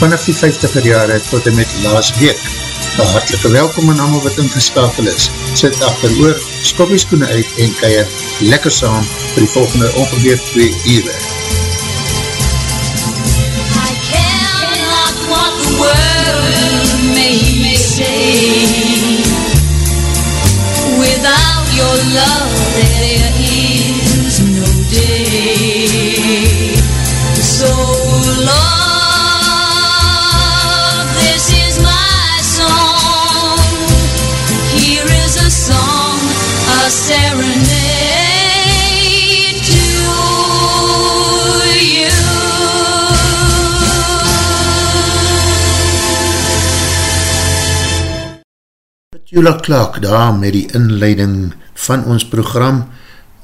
vanaf die 50er jare tot en met laas week. Een hartelike welkom aan allemaal wat ingeskakel is. Sit achter oor, skopieskoene uit en keier lekker saam vir die volgende ongeveer 2 uur. I care not what the world may say. Without your love, Petula Clark daar met die inleiding van ons program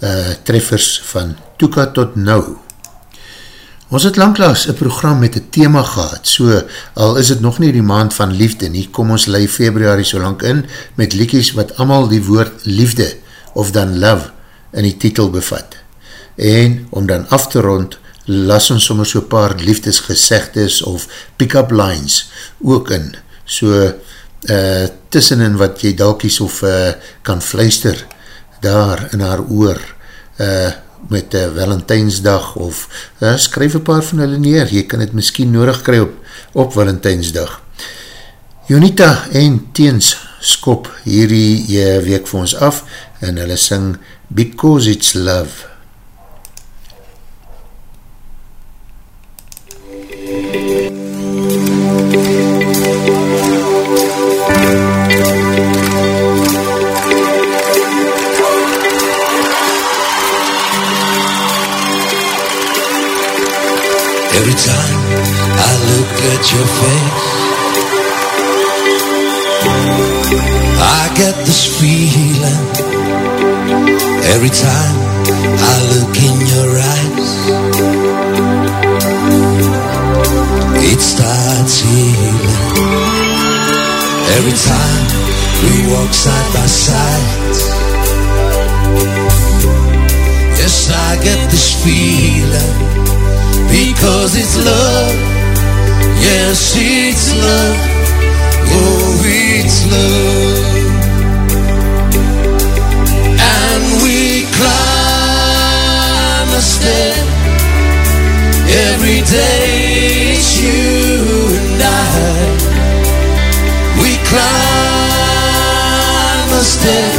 uh, Treffers van Toeka tot Nou. Ons het langklaas een program met een thema gehad, so al is het nog nie die maand van liefde nie, kom ons lei februari so lang in met liekies wat allemaal die woord liefde of dan love in die titel bevat. En om dan af te rond, las ons sommer so paar liefdesgezegdes of pick-up lines ook in, so uh, tussenin wat jy dalkies of uh, kan fluister daar in haar oor uh, met uh, Valentijnsdag of uh, skryf een paar van hulle neer, jy kan het miskien nodig kry op, op Valentijnsdag. Jonita en Teens skop hierdie uh, week vir ons af en hulle sing Because It's Love. At your face, I get this feeling. Every time I look in your eyes, it starts healing. Every time we walk side by side, yes, I get this feeling because it's love. Yes, it's love. Oh, it's love. And we climb a step every day. It's you and I. We climb a step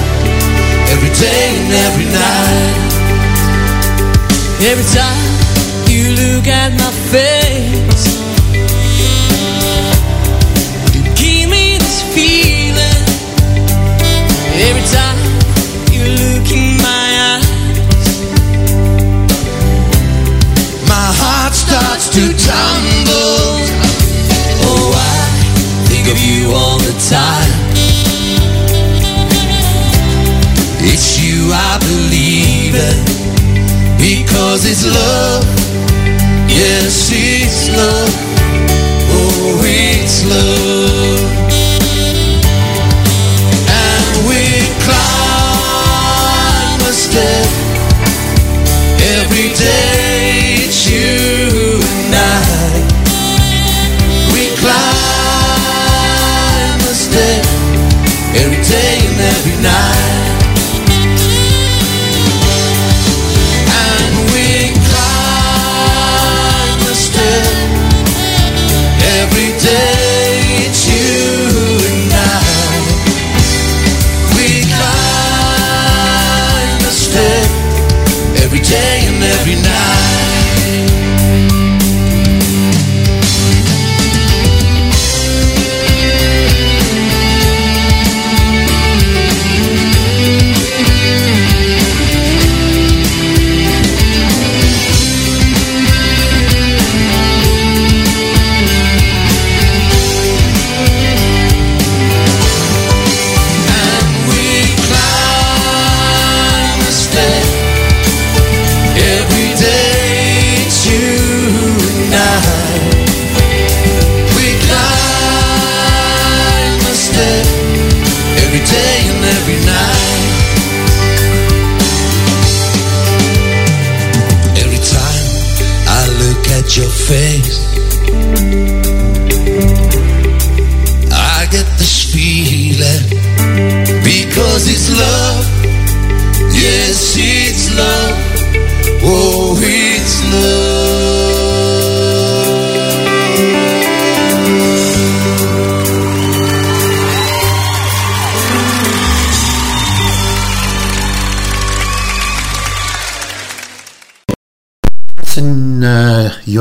every day and every night. Every time you look at my face because it's love.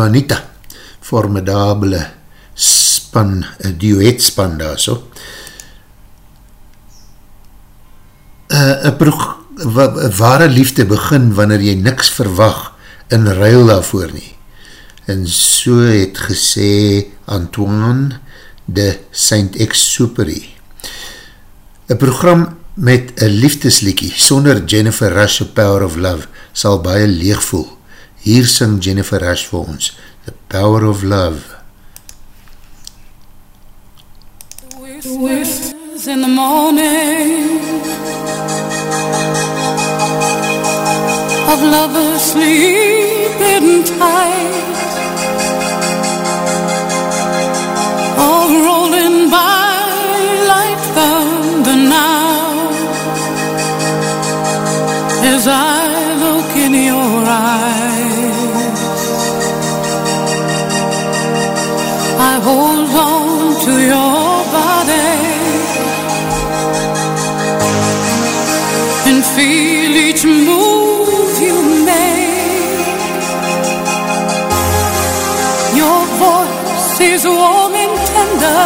Johanita, formidabele span, duet span daar so. Uh, een ware liefde begin wanneer jy niks verwag in ruil daarvoor nie. En so het gesê Antoine de Saint-Exupéry. Een program met een liefdesliekie sonder Jennifer Rush Power of Love sal baie leeg voel. Hier sing Jennifer Rush vir ons The Power of Love. The whispers in the morning Of lovers sleeping tight All rolling by like thunder now As I look in your eyes hold on to your body and feel each move you make. Your voice is warm and tender,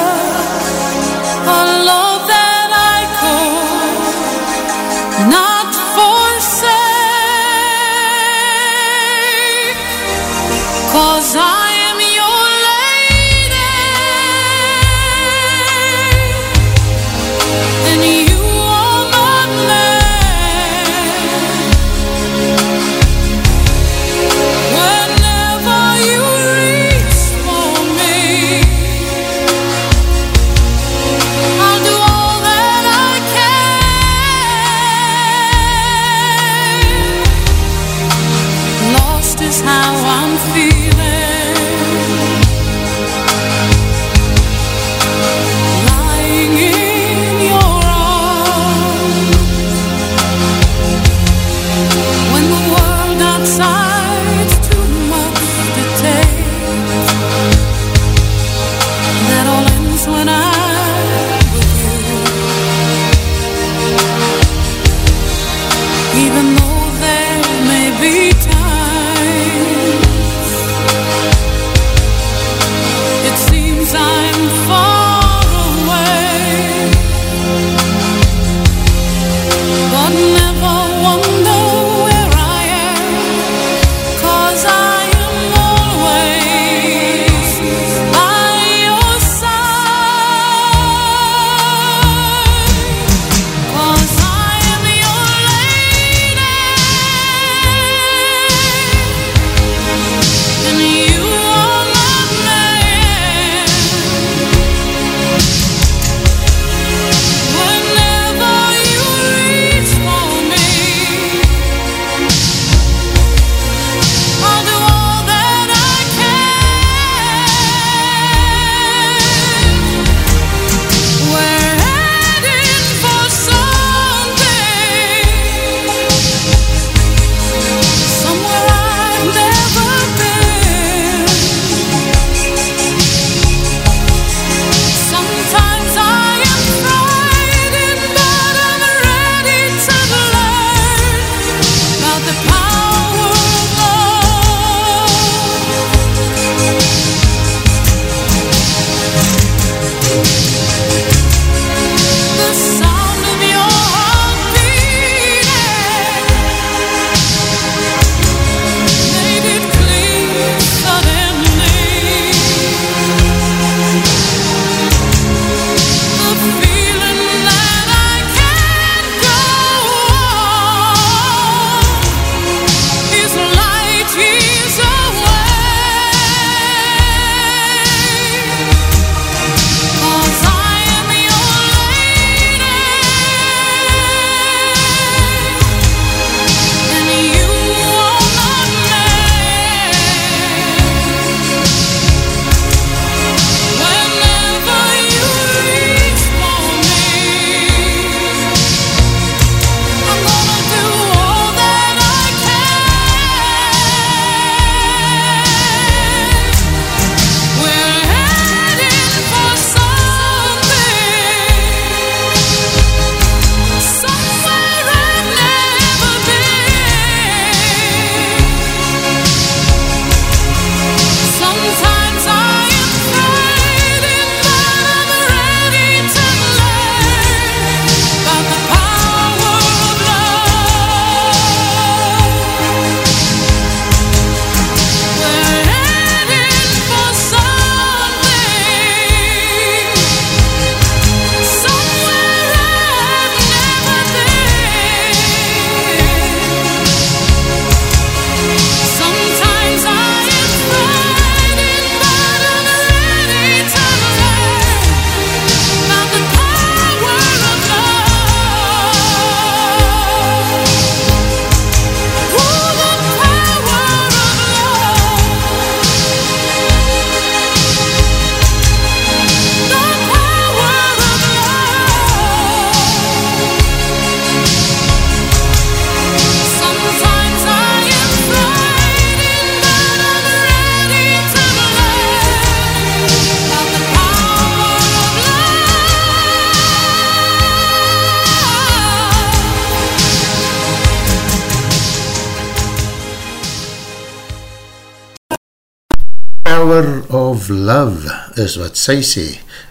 love is wat sy sê,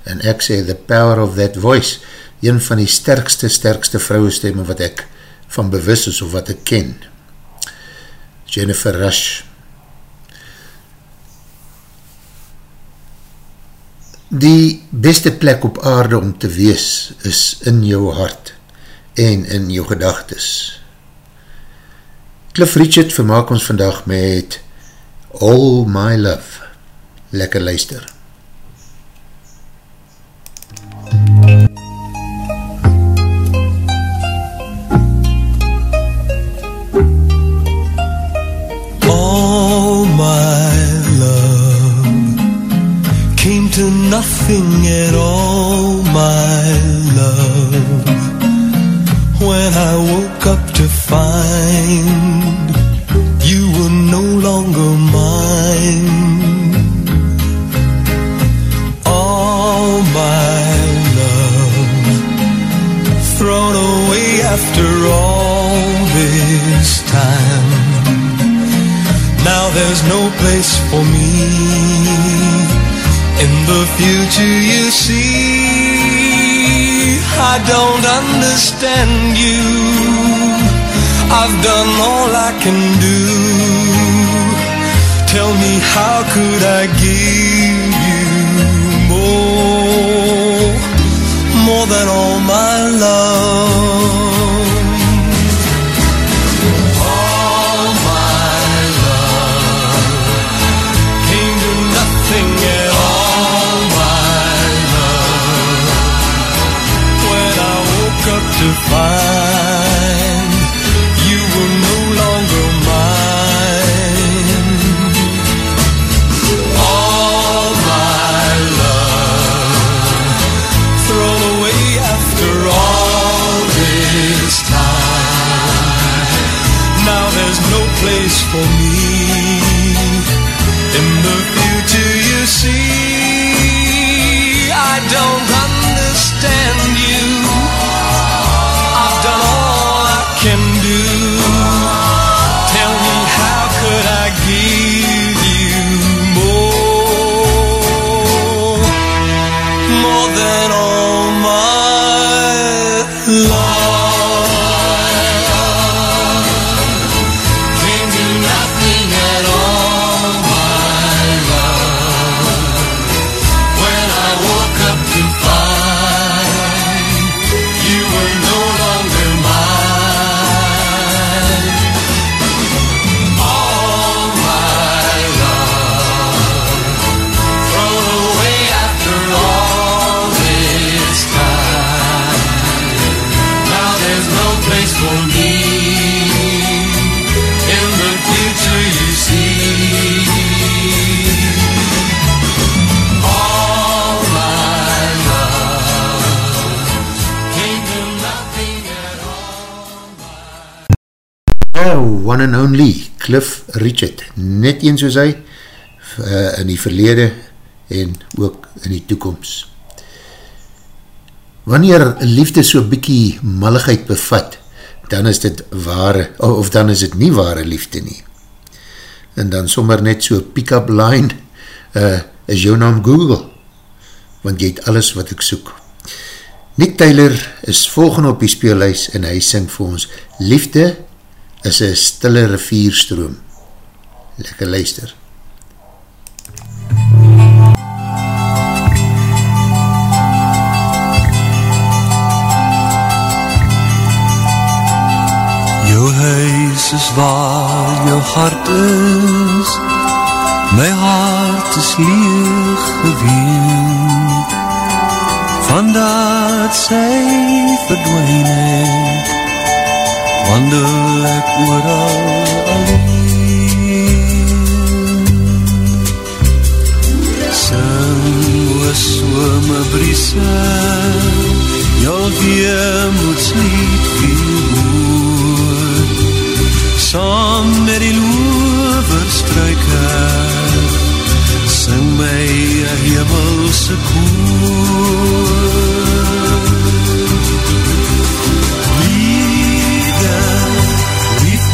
en ek sê the power of that voice, een van die sterkste, sterkste vrouwestemme wat ek van bewus is of wat ek ken. Jennifer Rush. Die beste plek op aarde om te wees is in jou hart en in jou gedagtes. Cliff Richard vermaak ons vandag met All My Love. Lekker luister. All my love came to nothing at all, my love. When I woke up to find you were no longer after all this time. Now there's no place for me in the future you see. I don't understand you. I've done all I can do. Tell me how could I give you more, more than all my love. One and only, Cliff Richard, net een soos hy, uh, in die verlede en ook in die toekomst. Wanneer liefde so bykie malligheid bevat, dan is dit ware, of dan is dit nie ware liefde nie. En dan sommer net so pick-up line, uh, is jou naam Google, want jy het alles wat ek soek. Nick Taylor is volgende op die speelhuis en hy sing vir ons, liefde is een stille rivierstroom. Lekker luister. Jou huis is waar jou hart is My hart is leeg geween Vandaat sy verdwijn het Wandel ek ooral alleen Sing oor somebriese Jou weemoedslied viel hoor. Saam met die loverstruike Sing my hemelse koor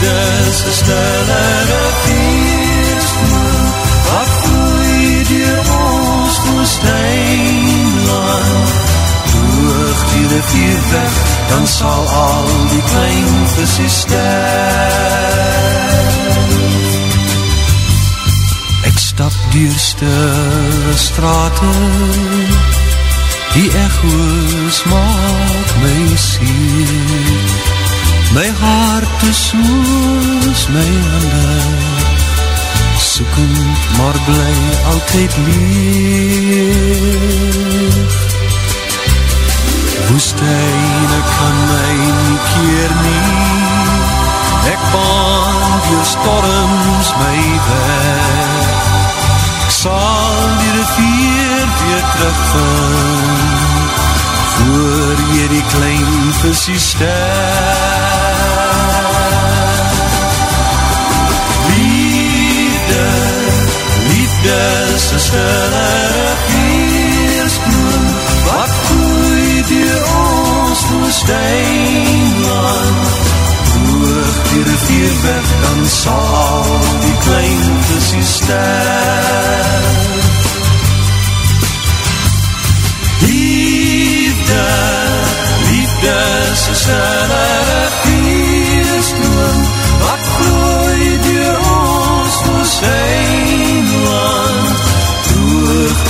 broeders, gestel en een feestmaal, wat vloei door ons woestijnland. Hoog die rivier weg, dan sal al die klein visies sterf. Ek stap door stille straten, die echo's maak my sier. My hart is soos my handen, soekend maar bly altyd leeg. Woestijne kan my nie keer nie, ek baan die storms my weg. Ek sal die rivier weer terugvind, voor jy die klein visie sterf. Liefde is een stille riviersbloem, wat groei dier ons woestijnland. Hoog die rivier weg, dan sal die klein visie sterf. Liefde, liefde is een stille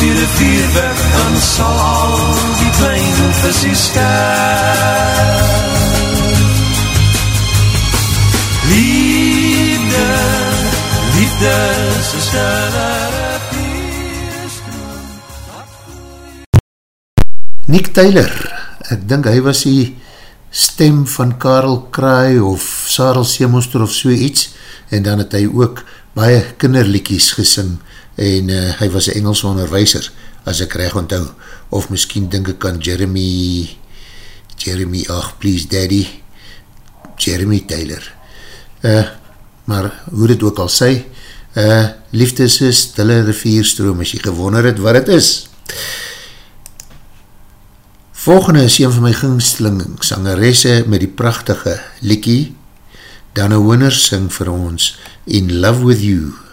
die rivier weg, dan sal al die klein visie sterf. Liefde, liefde is een wat Nick Taylor, ek dink hy was die stem van Karel Kraai of Sarel Seemonster of so iets, en dan het hy ook baie kinderlikies gesing, en uh, hy was een Engelse onderwijser, as ek reg onthou, of miskien dink ek aan Jeremy, Jeremy, ach, please daddy, Jeremy Taylor. Uh, maar hoe dit ook al sê, uh, liefde is een stille rivierstroom, as jy gewonder het wat het is. Volgende is een van my gingsling sangeresse met die prachtige Likkie. Dana Winner sing vir ons In Love With You.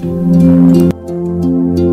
In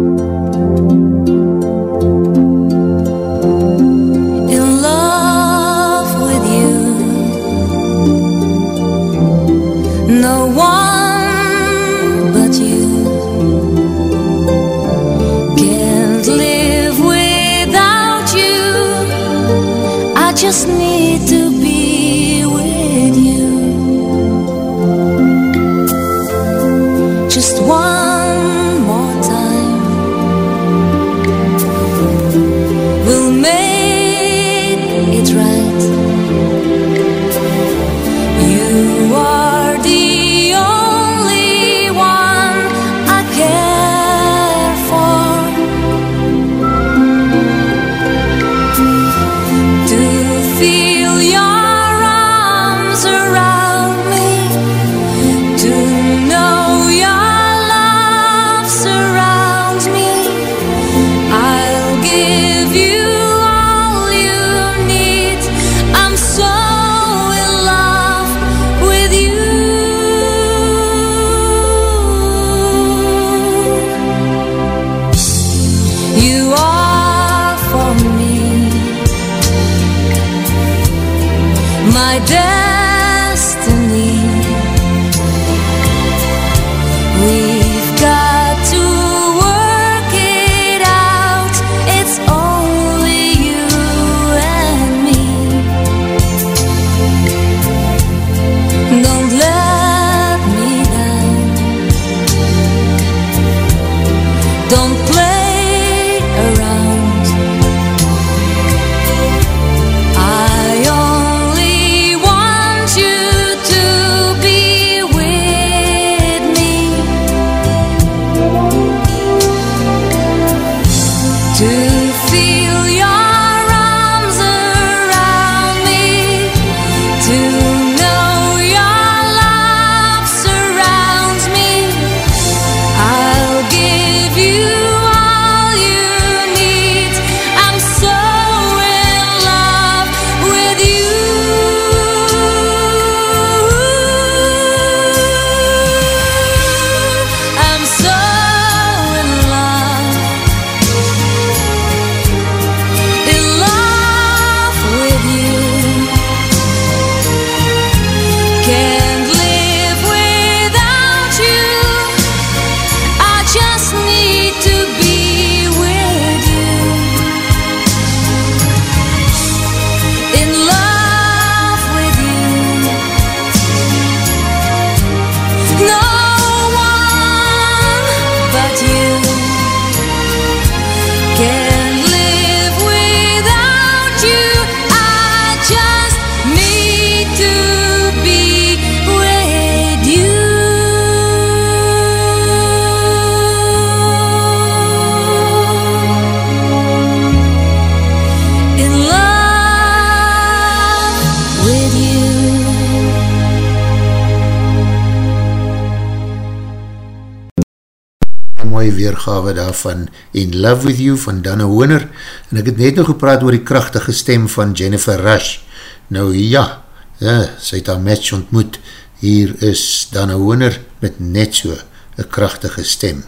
daarvan In Love With You van Dana Hooner en ek het net nog gepraat oor die krachtige stem van Jennifer Rush. Nou ja, ja sy het haar match ontmoet. Hier is Dana Hooner met net so een krachtige stem.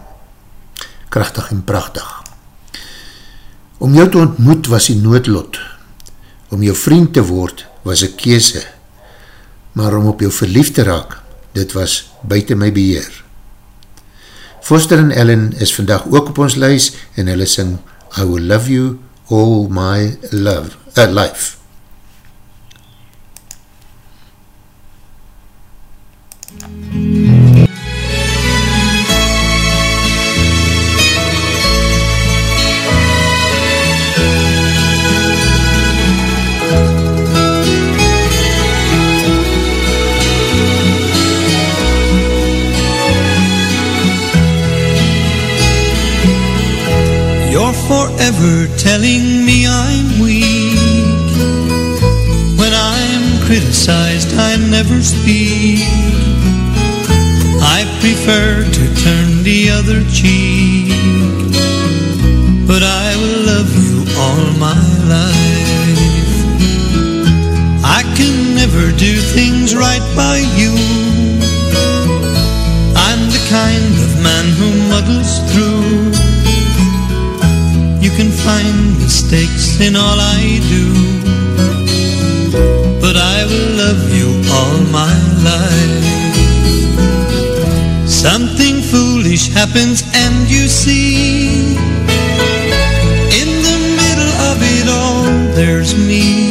Krachtig en prachtig. Om jou te ontmoet was die noodlot. Om jou vriend te word was een kese maar om op jou verliefd te raak dit was buiten my beheer Foster en Ellen is vandag ook op ons lys en hulle sing I will love you all my love, uh, life. You're forever telling me I'm weak. When I'm criticized, I never speak. I prefer to turn the other cheek. But I will love you all my life. I can never do things right by you. I'm the kind of man who muddles through. Find mistakes in all I do. But I will love you all my life. Something foolish happens and you see. In the middle of it all, there's me.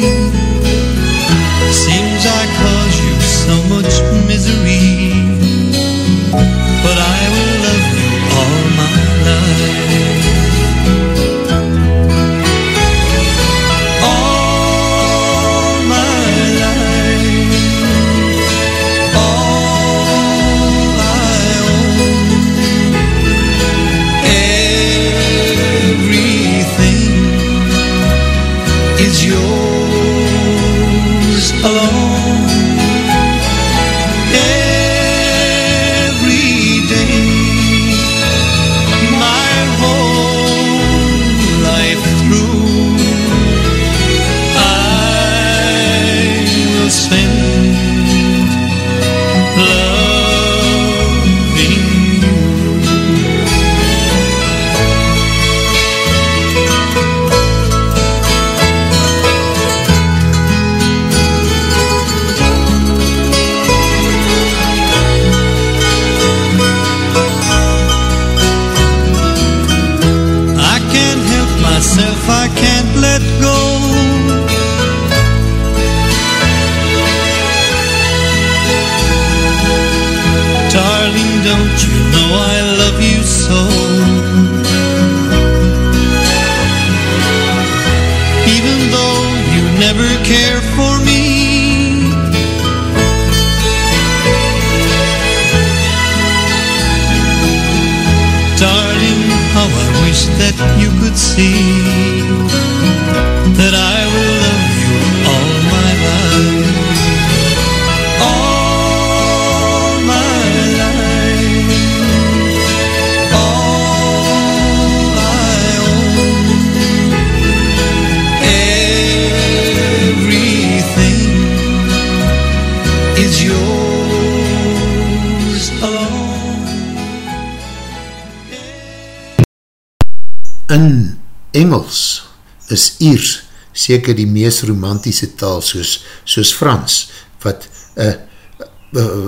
Seker die meest romantiese taal soos, soos Frans, wat uh,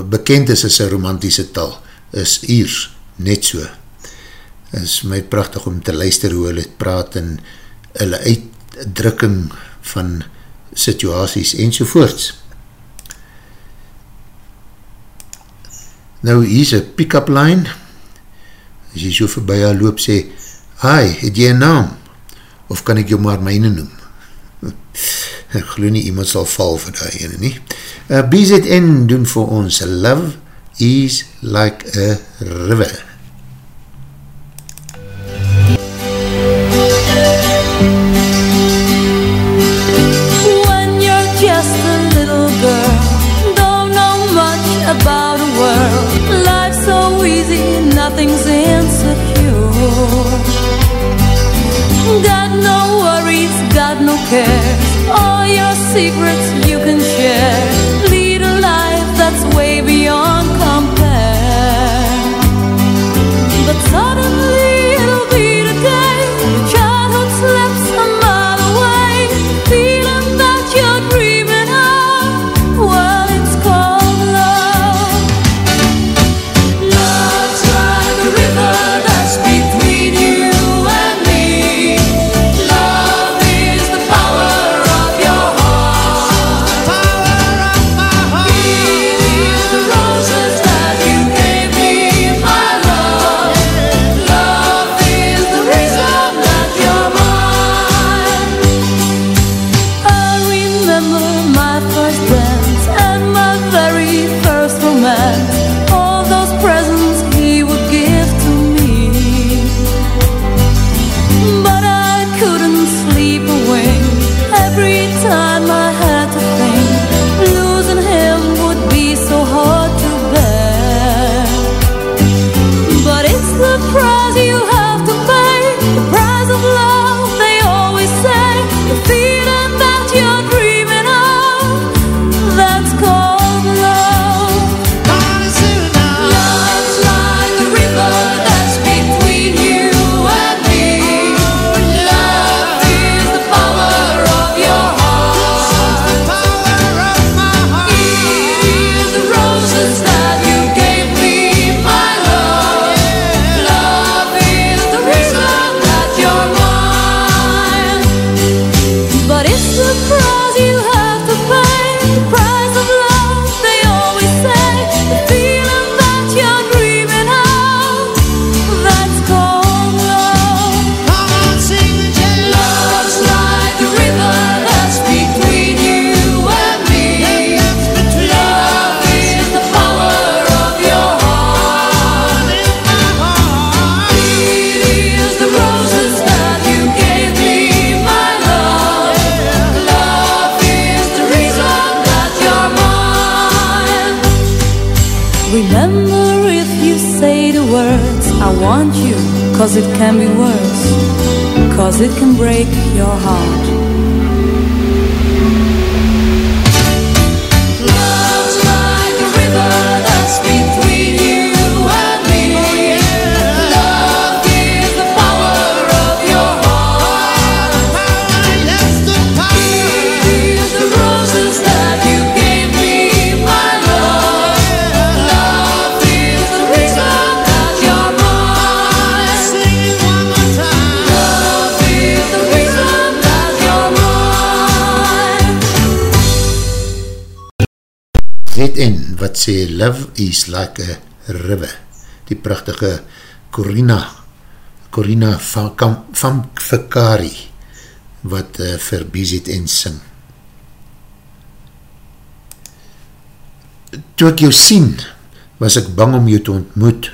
bekend is as een romantiese taal, is Iers net so. Is my prachtig om te luister hoe hulle praat en hulle uitdrukking van situaties enzovoorts. Nou, hier is een pick-up line. As jy so voorbij haar loop, sê, Hi, het jy een naam? Of kan ek jou maar myne noem? Ek geloof nie, iemand sal val vir die ene nie. Uh, BZN doen vir ons, Love is like a river. Seas Like a River, die prachtige Corina, Corina Vamkvakari, wat uh, vir Bizet en sing. Toe ek jou sien, was ek bang om jou te ontmoet.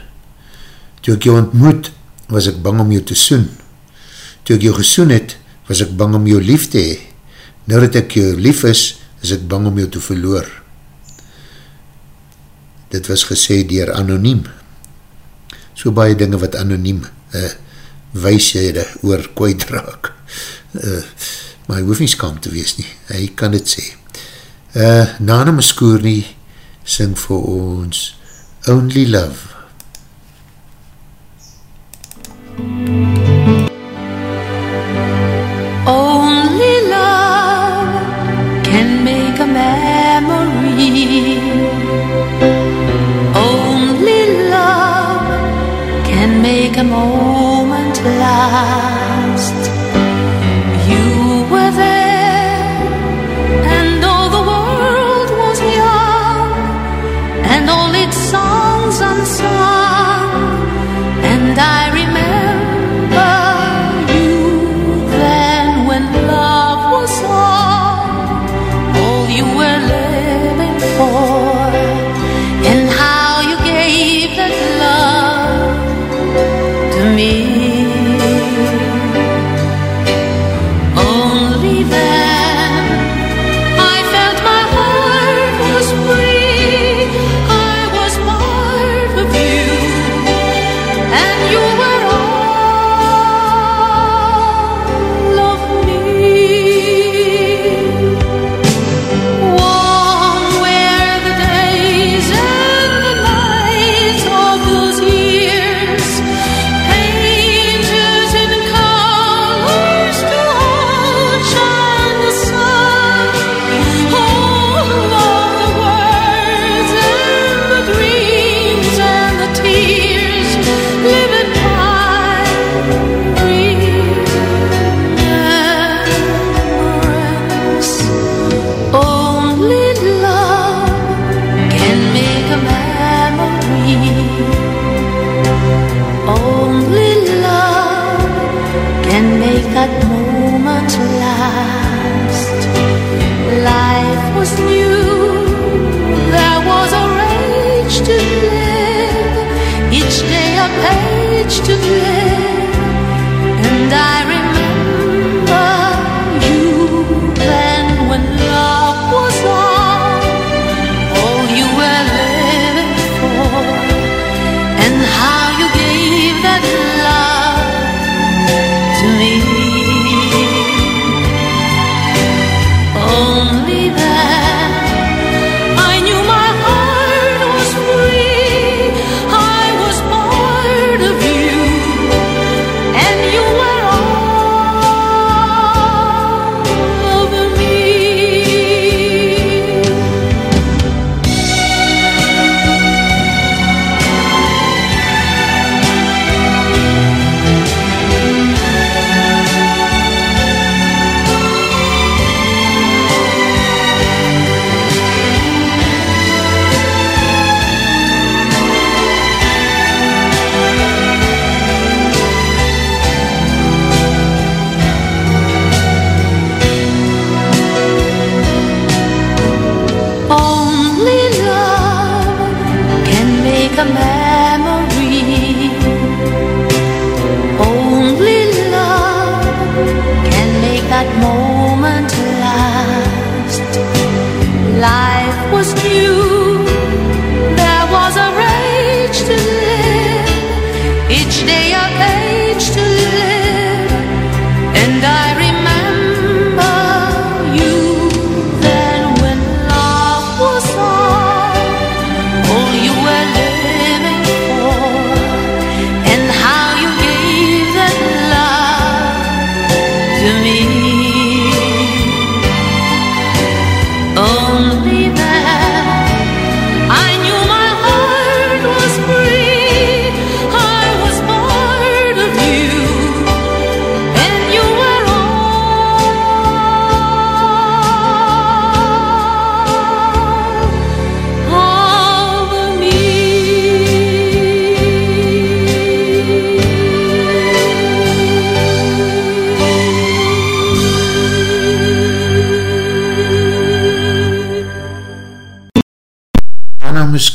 Toe ek jou ontmoet, was ek bang om jou te soen. Toe ek jou gesoen het, was ek bang om jou lief te hee. Nou dat ek jou lief is, is ek bang om jou te verloor. Dit was gesê dier anoniem. So baie dinge wat anoniem eh, uh, weishede oor kwijt raak. Uh, eh, maar hy hoef nie skam te wees nie. Hy kan dit sê. Uh, Nana Muskoorni sing vir ons Only Love. Only Love. more.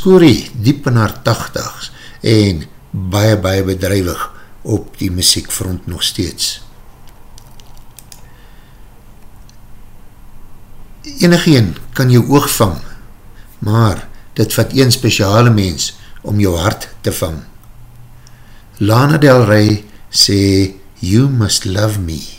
story diep in haar tachtigs en baie baie bedrijwig op die muziekfront nog steeds. Enigeen kan jou oog vang, maar dit vat een speciale mens om jou hart te vang. Lana Del Rey sê, You must love me.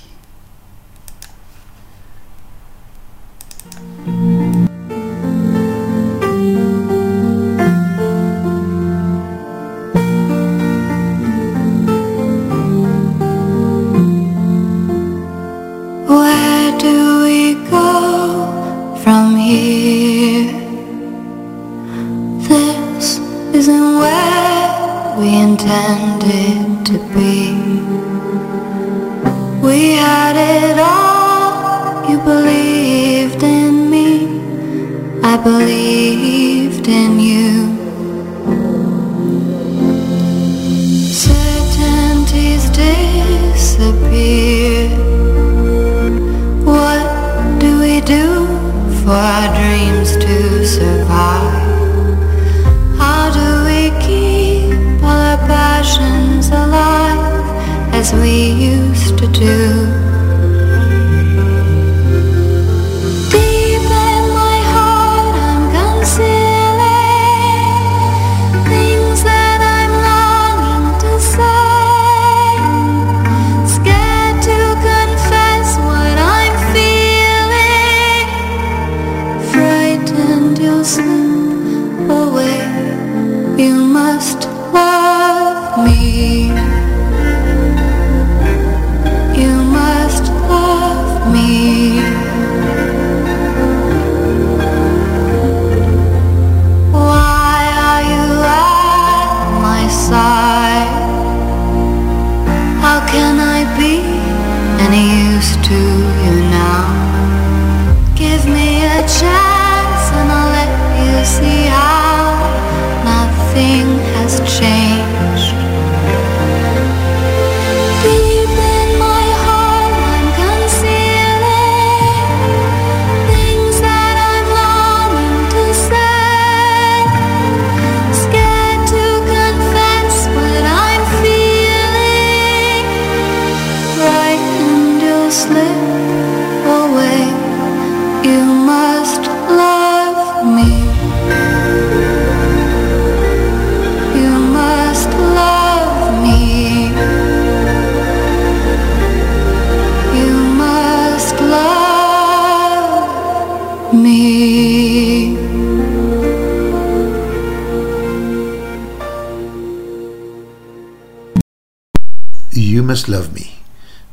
Love Me,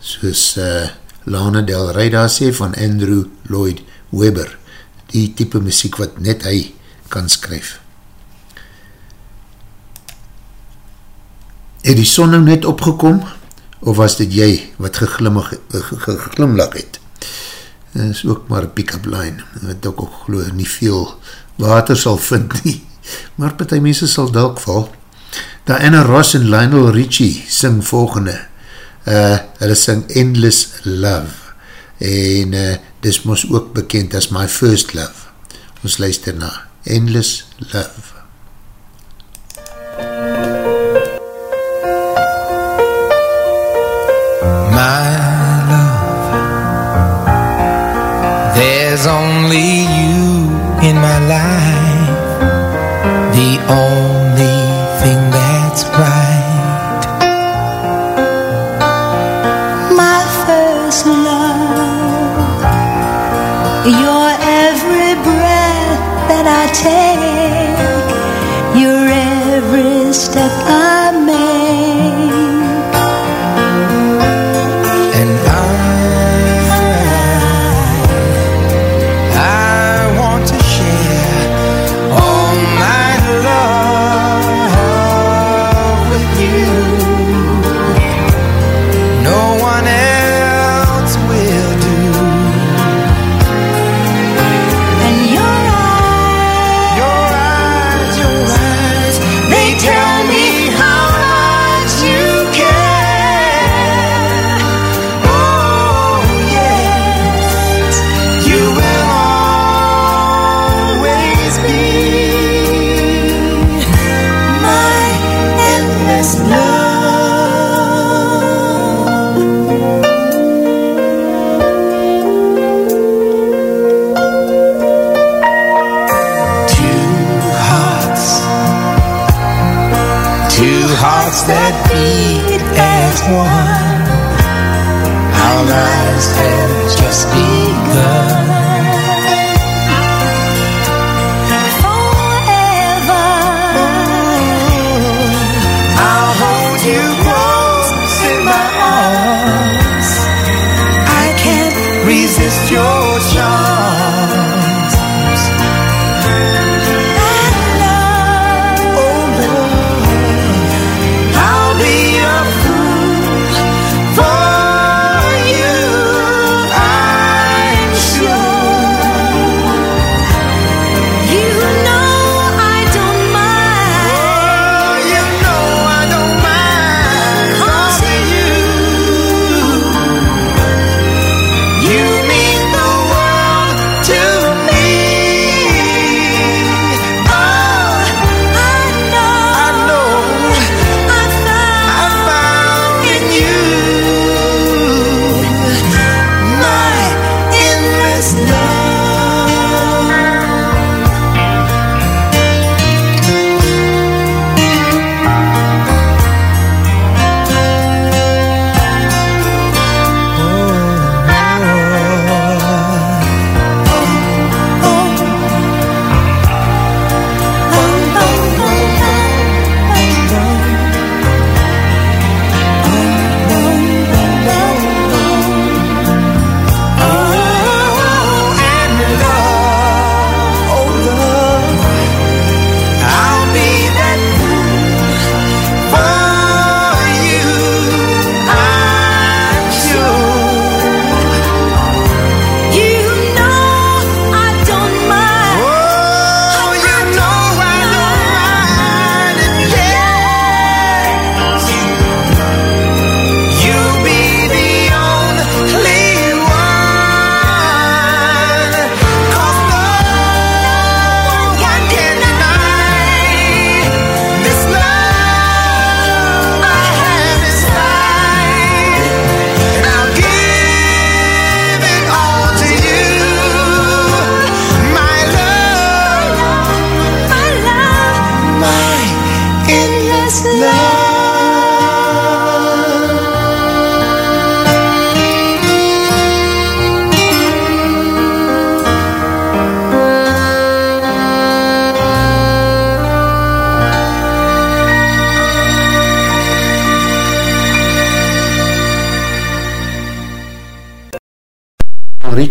soos uh, Lana Del Rey daar sê van Andrew Lloyd Webber, die type muziek wat net hy kan skryf. Het die son nou net opgekom, of was dit jy wat geglimlag, eh, geglimlag het? Dit is ook maar een pick-up line, wat ek ook geloof nie veel water sal vind nie, maar partij mense sal dalk val. Diana Ross en Lionel Richie sing volgende uh, hulle sing Endless Love, en uh, dis ons ook bekend as My First Love. Ons luister na Endless Love. My love, there's only you in my life, the only I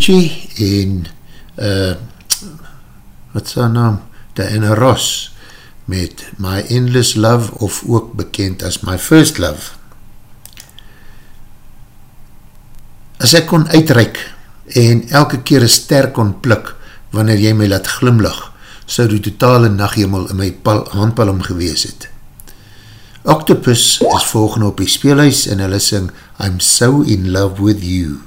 Ritchie en uh, wat is haar naam? Diana Ross met My Endless Love of ook bekend as My First Love. As ek kon uitreik en elke keer een ster kon plik wanneer jy my laat glimlach, sou die totale nachthemel in my pal, handpalm gewees het. Octopus is volgende op die speelhuis en hulle sing I'm so in love with you.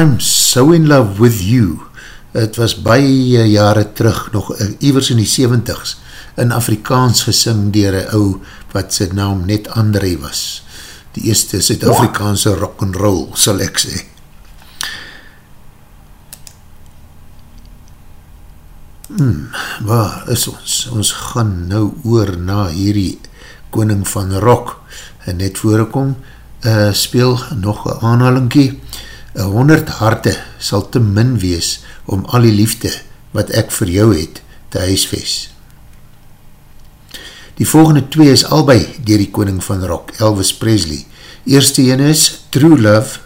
I'm so in love with you. Het was baie jare terug, nog uh, iwers in die 70s, in Afrikaans gesing dier een ou wat sy naam net André was. Die eerste Suid-Afrikaanse rock and roll, sal ek sê. Hmm, waar is ons? Ons gaan nou oor na hierdie koning van rock. En net voorkom, uh, speel nog een aanhalingkie. Een honderd harte sal te min wees om al die liefde wat ek vir jou het te huisves. Die volgende twee is albei dier die koning van rock, Elvis Presley. Eerste ene is True Love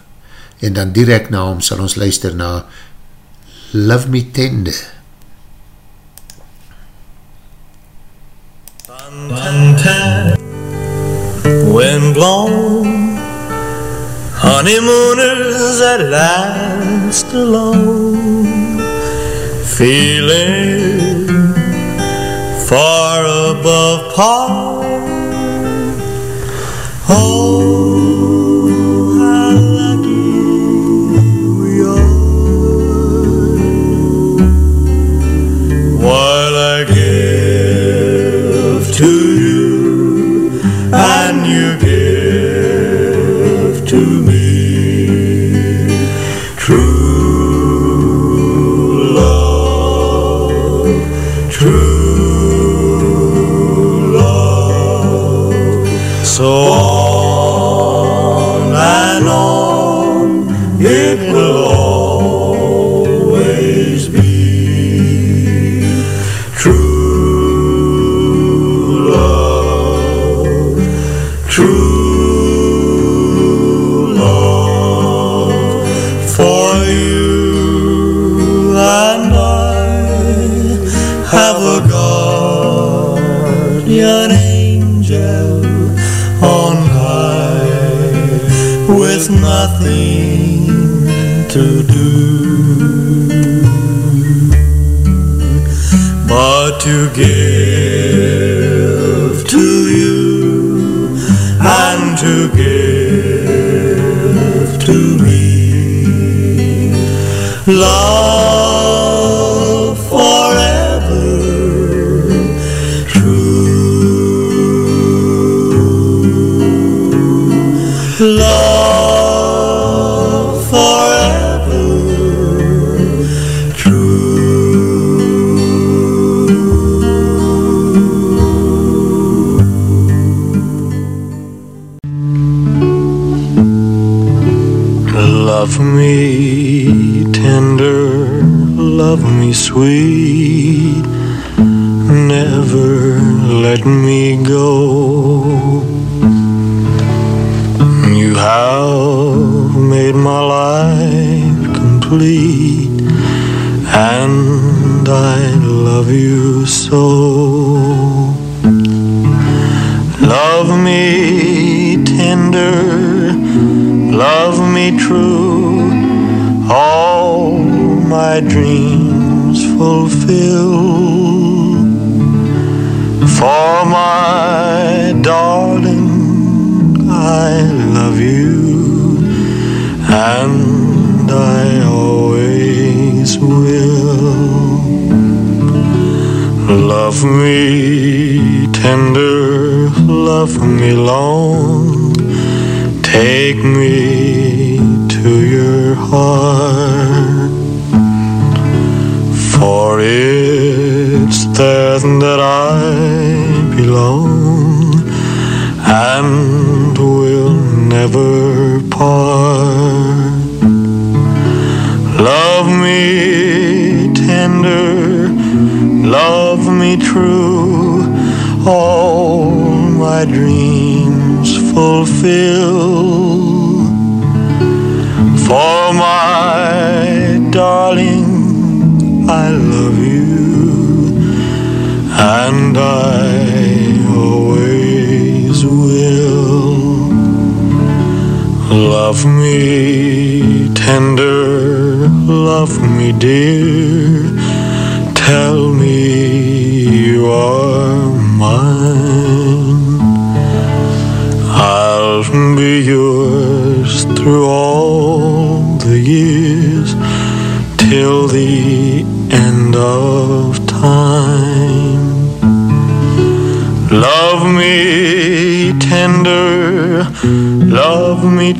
en dan direct na hom sal ons luister na Love Me Tender. Wind blown honeymooners at last alone, feeling far above par. Oh, So oui.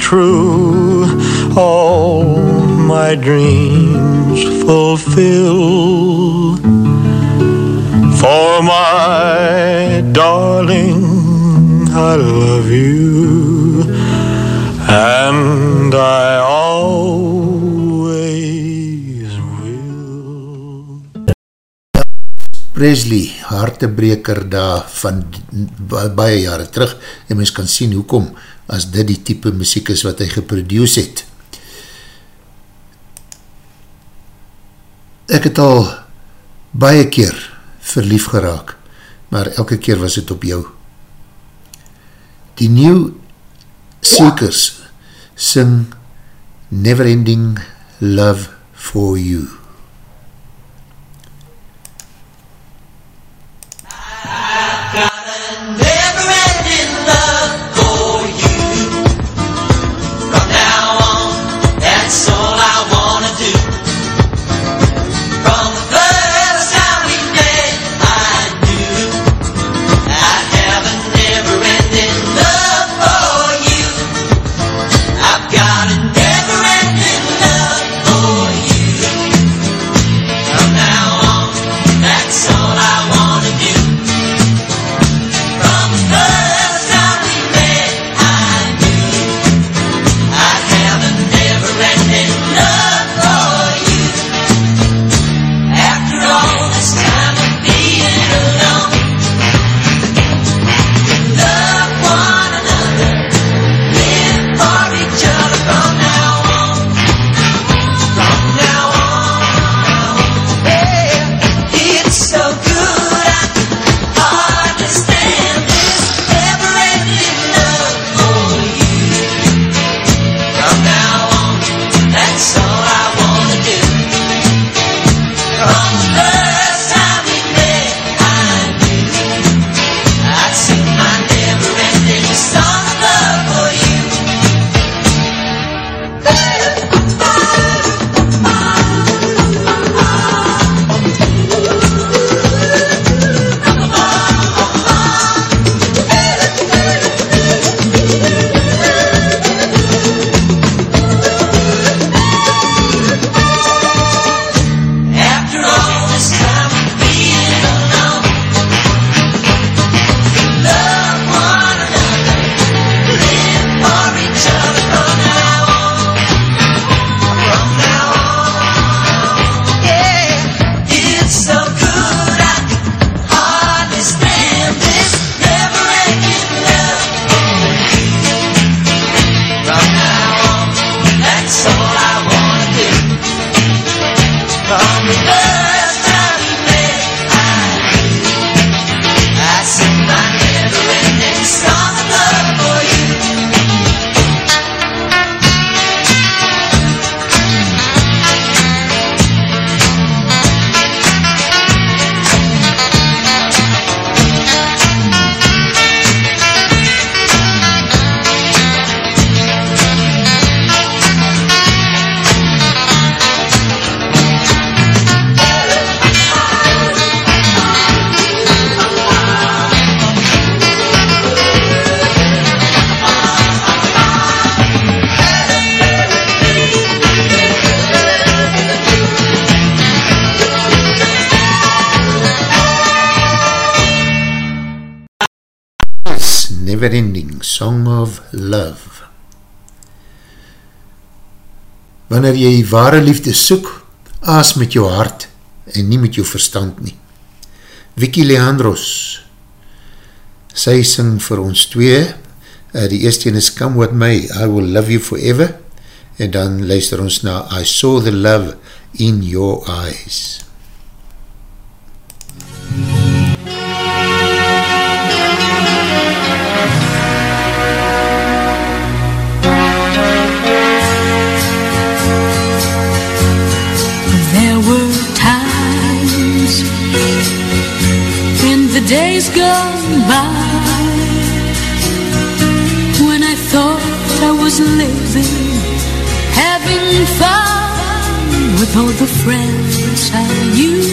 true, all my dreams fulfill. For my darling, I love you, and I always will. Presley, hartebreker daar van baie jare terug, en mens kan sien hoekom as dit die type muziek is wat hy geproduce het. Ek het al baie keer verlief geraak, maar elke keer was het op jou. Die New Seekers sing Neverending Love for You. Neverending Song of Love. Wanneer jy ware liefde soek, aas met jou hart en nie met jou verstand nie. Vicky Leandros, sy sing vir ons twee, uh, die eerste ene is Come With Me, I Will Love You Forever, en dan luister ons na I Saw The Love In Your Eyes. There days gone by when I thought I was living, having fun with all the friends I knew.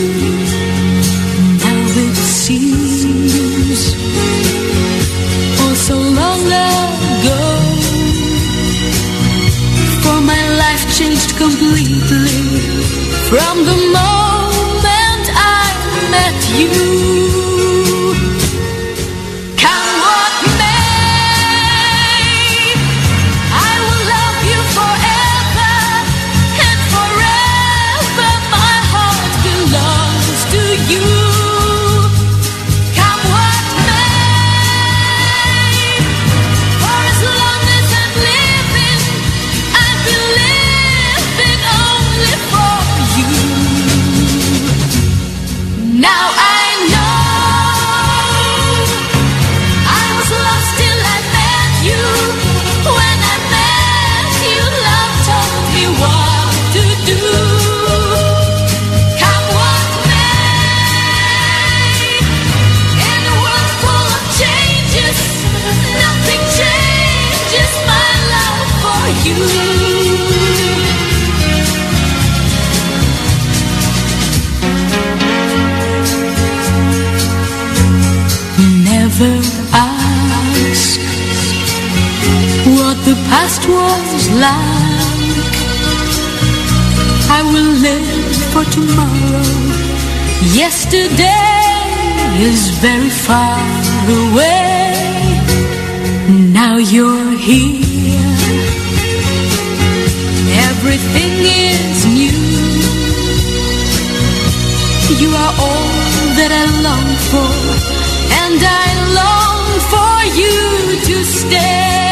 Now it seems oh so long ago for my life changed completely from the moment I met you. Past was like. I will live for tomorrow. Yesterday is very far away. Now you're here. Everything is new. You are all that I long for, and I long for you to stay.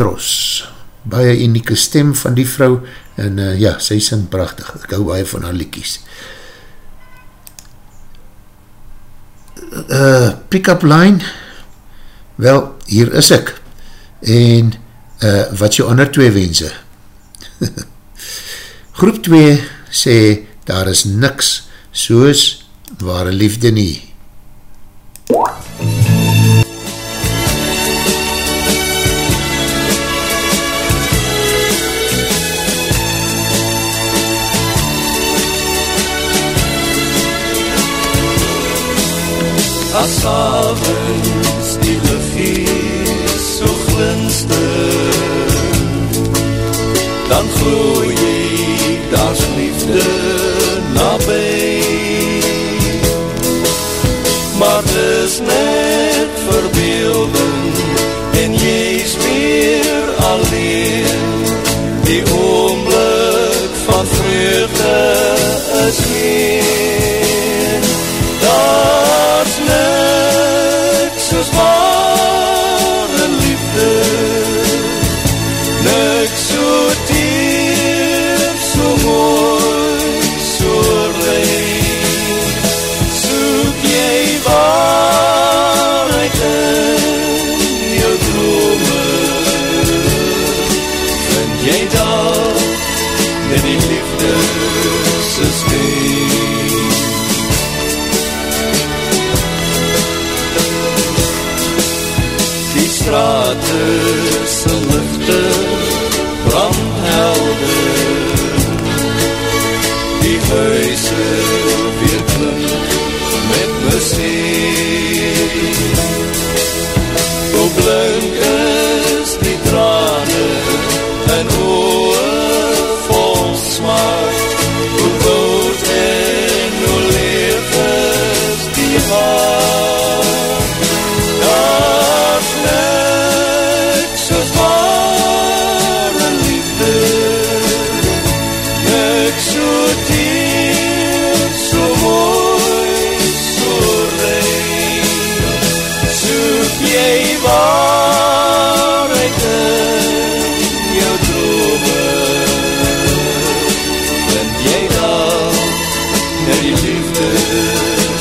Leandros, baie unieke stem van die vrou, en uh, ja, sy sing prachtig, ek hou baie van haar liekies. Uh, pick-up line, wel, hier is ek, en uh, wat jou ander twee wense? Groep 2 sê, daar is niks soos ware liefde nie. As avonds die luchtjie so glinster. Dan glo jy, daar's liefde nabij. Maar dis net verbeelding En jy's weer alleen. Die oomblik van vreugde is geen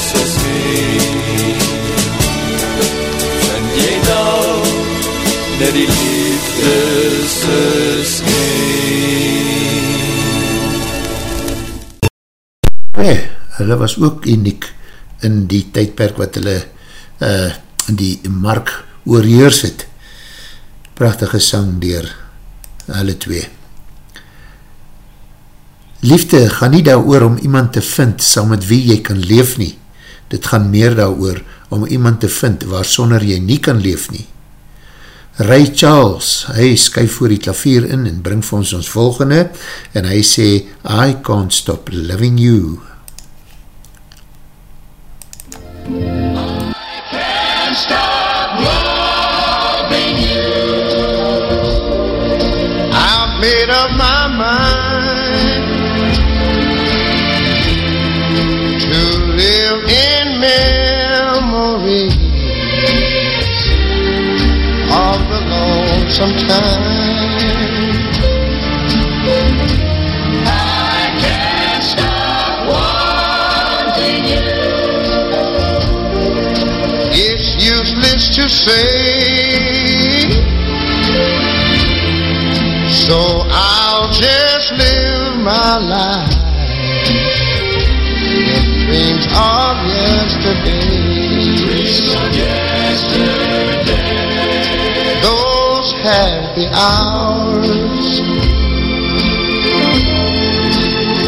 se skeen Vind jy dan net die liefde se skeen Nee, hulle was ook uniek in die tydperk wat hulle uh, die mark oorheers het. Prachtige sang dier hulle twee. Liefde gaan nie daar om iemand te vind saam met wie jy kan leef nie. Dit gaan meer daar om iemand te vind waar sonder jy nie kan leef nie. Ray Charles, hy skuif voor die klavier in en bring vir ons ons volgende en hy sê, I can't stop loving you. Can't of yesterday. Those happy hours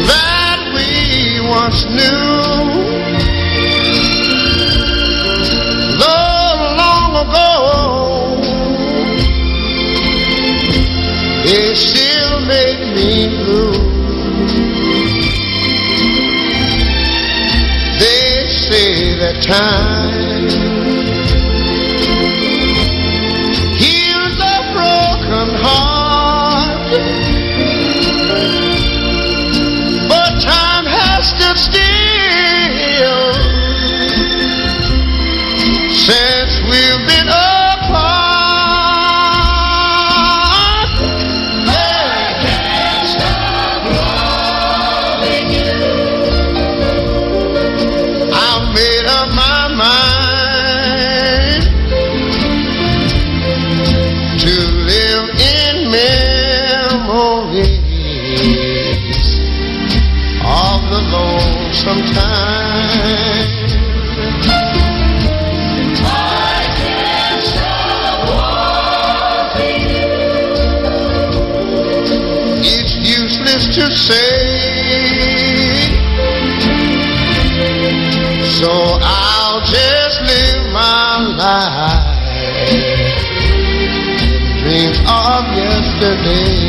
that we once knew. It still make me blue. Say that time de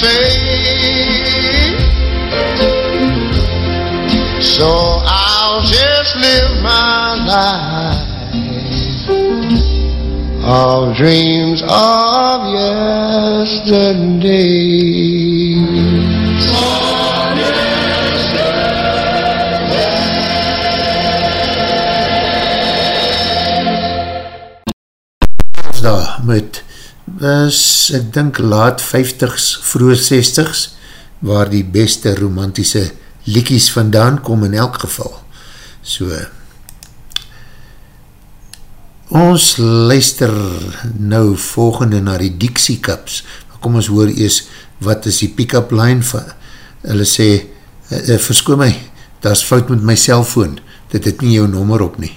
useless to say. So I'll just live my life of dreams of yesterday. Ons daar met was, ek dink laat 50s, vroeg 60s waar die beste romantische liekies vandaan kom in elk geval. So ons luister nou volgende na die Dixie Cups. Kom ons hoor eers wat is die pick-up line van, hulle sê uh, uh, verskoon my, daar is fout met my cellfoon, dit het nie jou nommer op nie.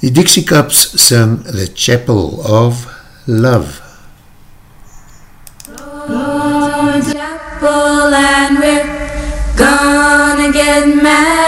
Die Dixie Cups sing The Chapel of Love. chapel and we're gonna get married.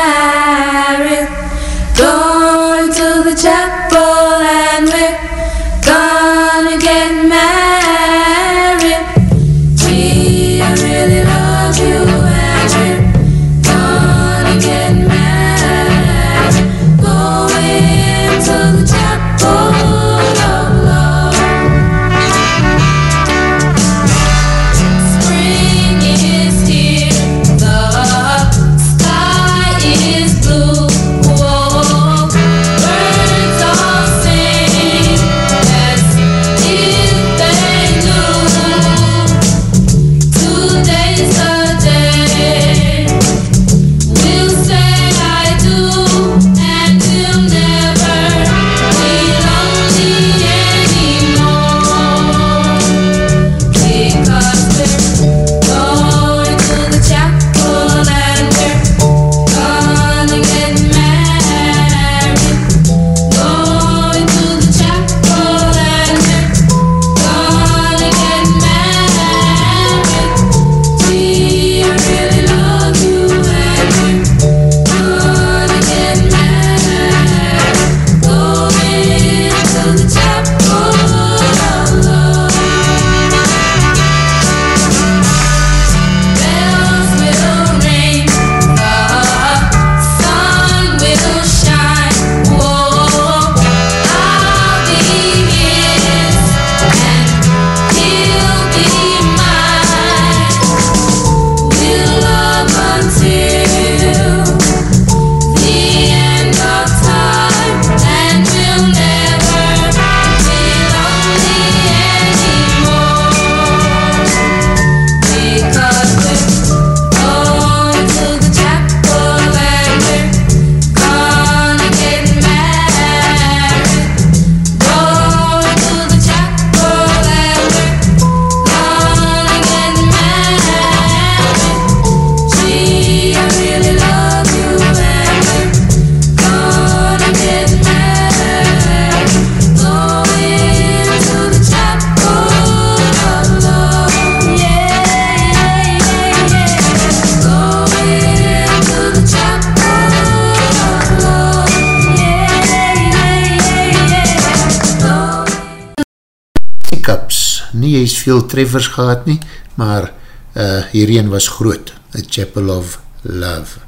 veel treffers gehad nie, maar eh, uh, hierheen was groot, A Chapel of Love.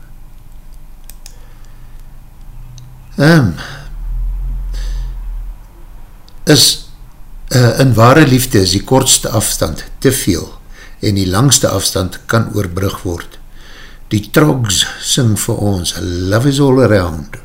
Um, is uh, in ware liefde is die kortste afstand te veel en die langste afstand kan oorbrug word. Die Trogs sing vir ons Love is all around.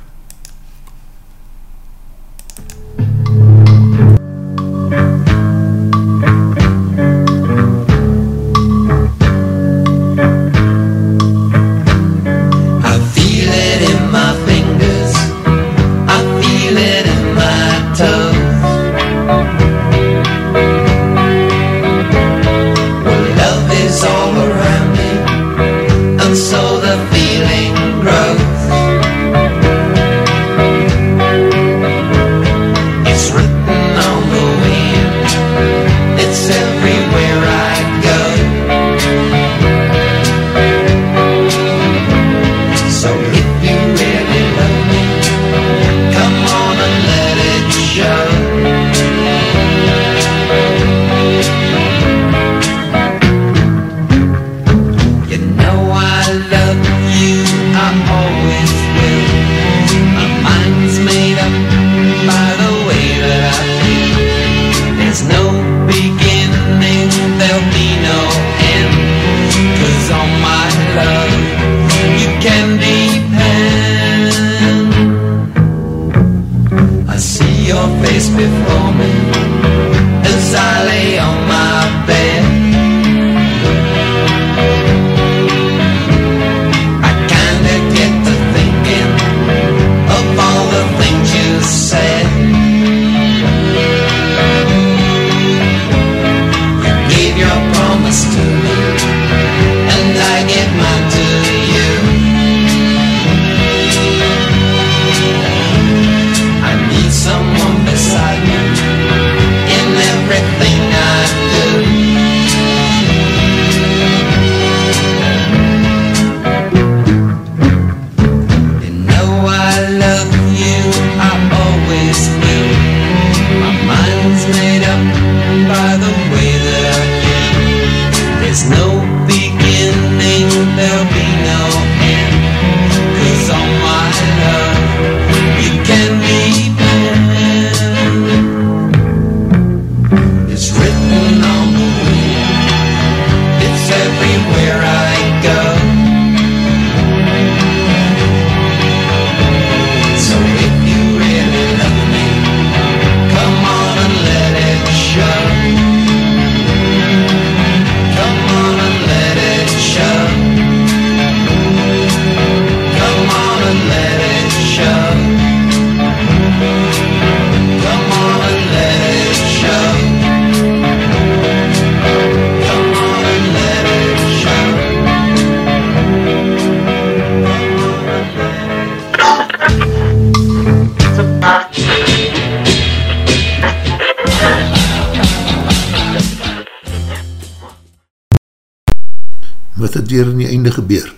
gebeur.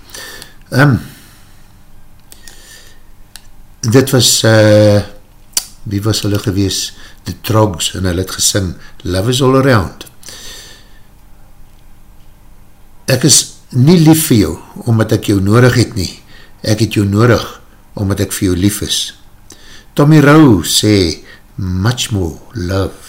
Um, dit was, uh, wie was hulle gewees? The Trogs, en hulle het gesing Love is All Around. Ek is nie lief vir jou, omdat ek jou nodig het nie. Ek het jou nodig, omdat ek vir jou lief is. Tommy Rowe sê, much more love.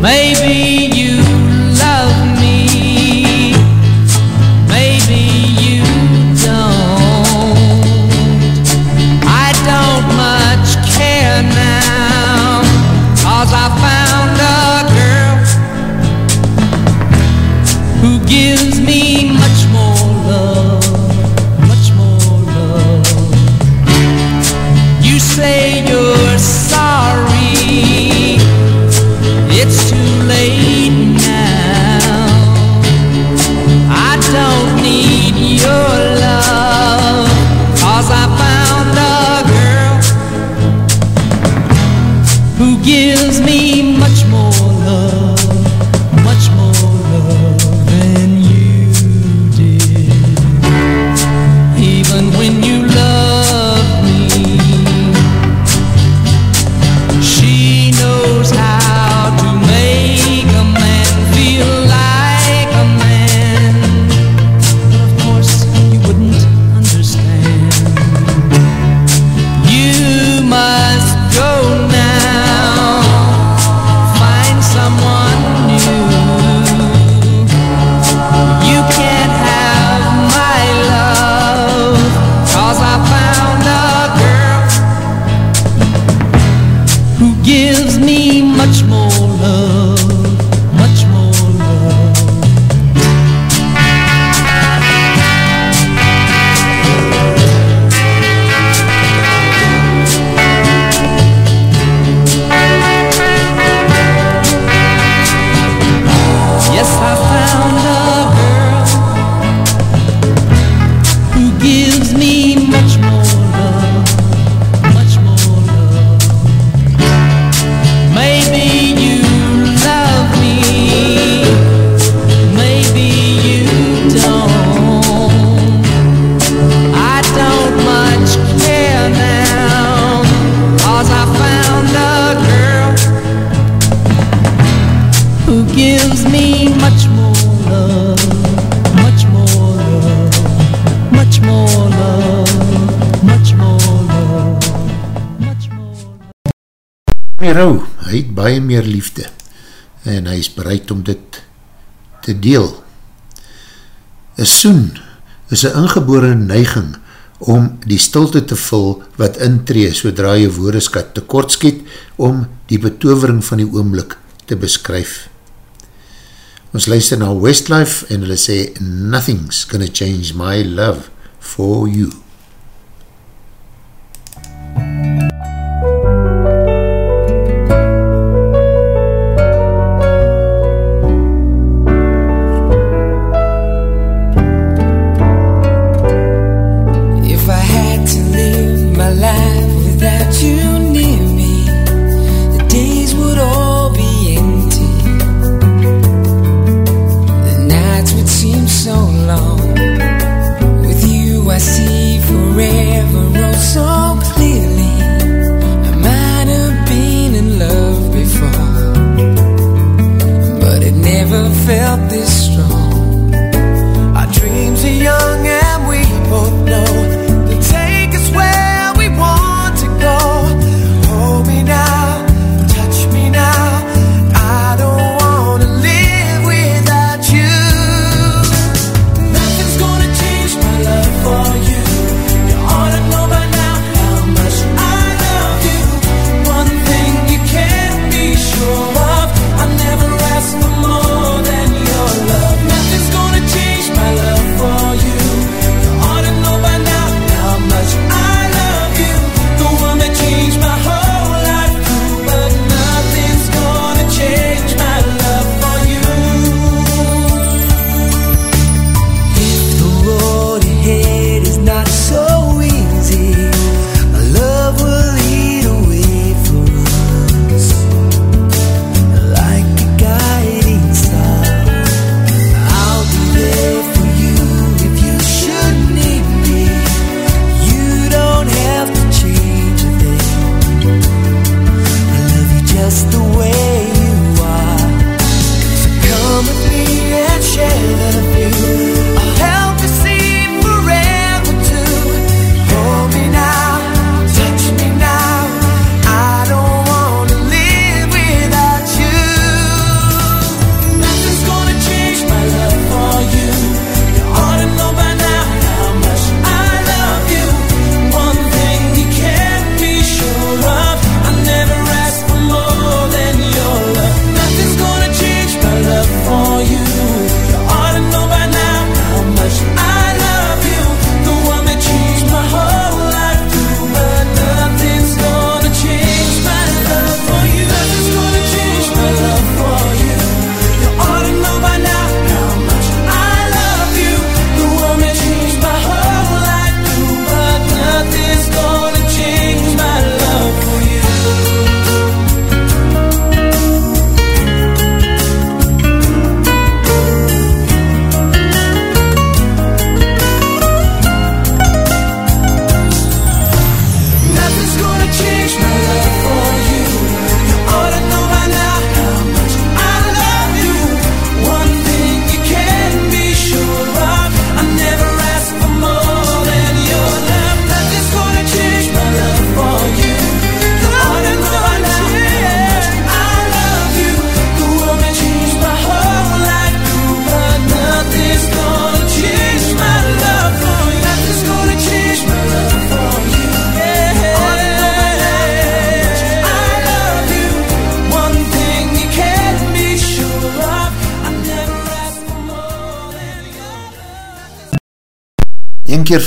Maybe hou, hy het baie meer liefde en hy is bereid om dit te deel. Een soen is een ingebore neiging om die stilte te vul wat intree sodra jy woordeskat tekort skiet om die betovering van die oomlik te beskryf. Ons luister na Westlife en hulle sê Nothing's gonna change my love for you.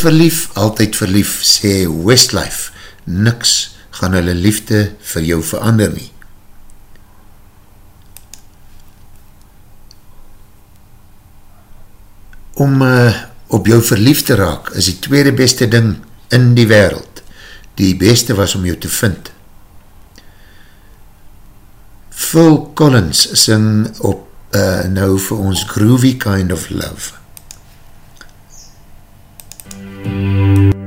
Verlief, altyd verlief, sê Westlife, niks gaan hulle liefde vir jou verander nie. Om uh, op jou verlief te raak, is die tweede beste ding in die wereld. Die beste was om jou te vind. Phil Collins sing op uh, nou vir ons Groovy Kind of Love. When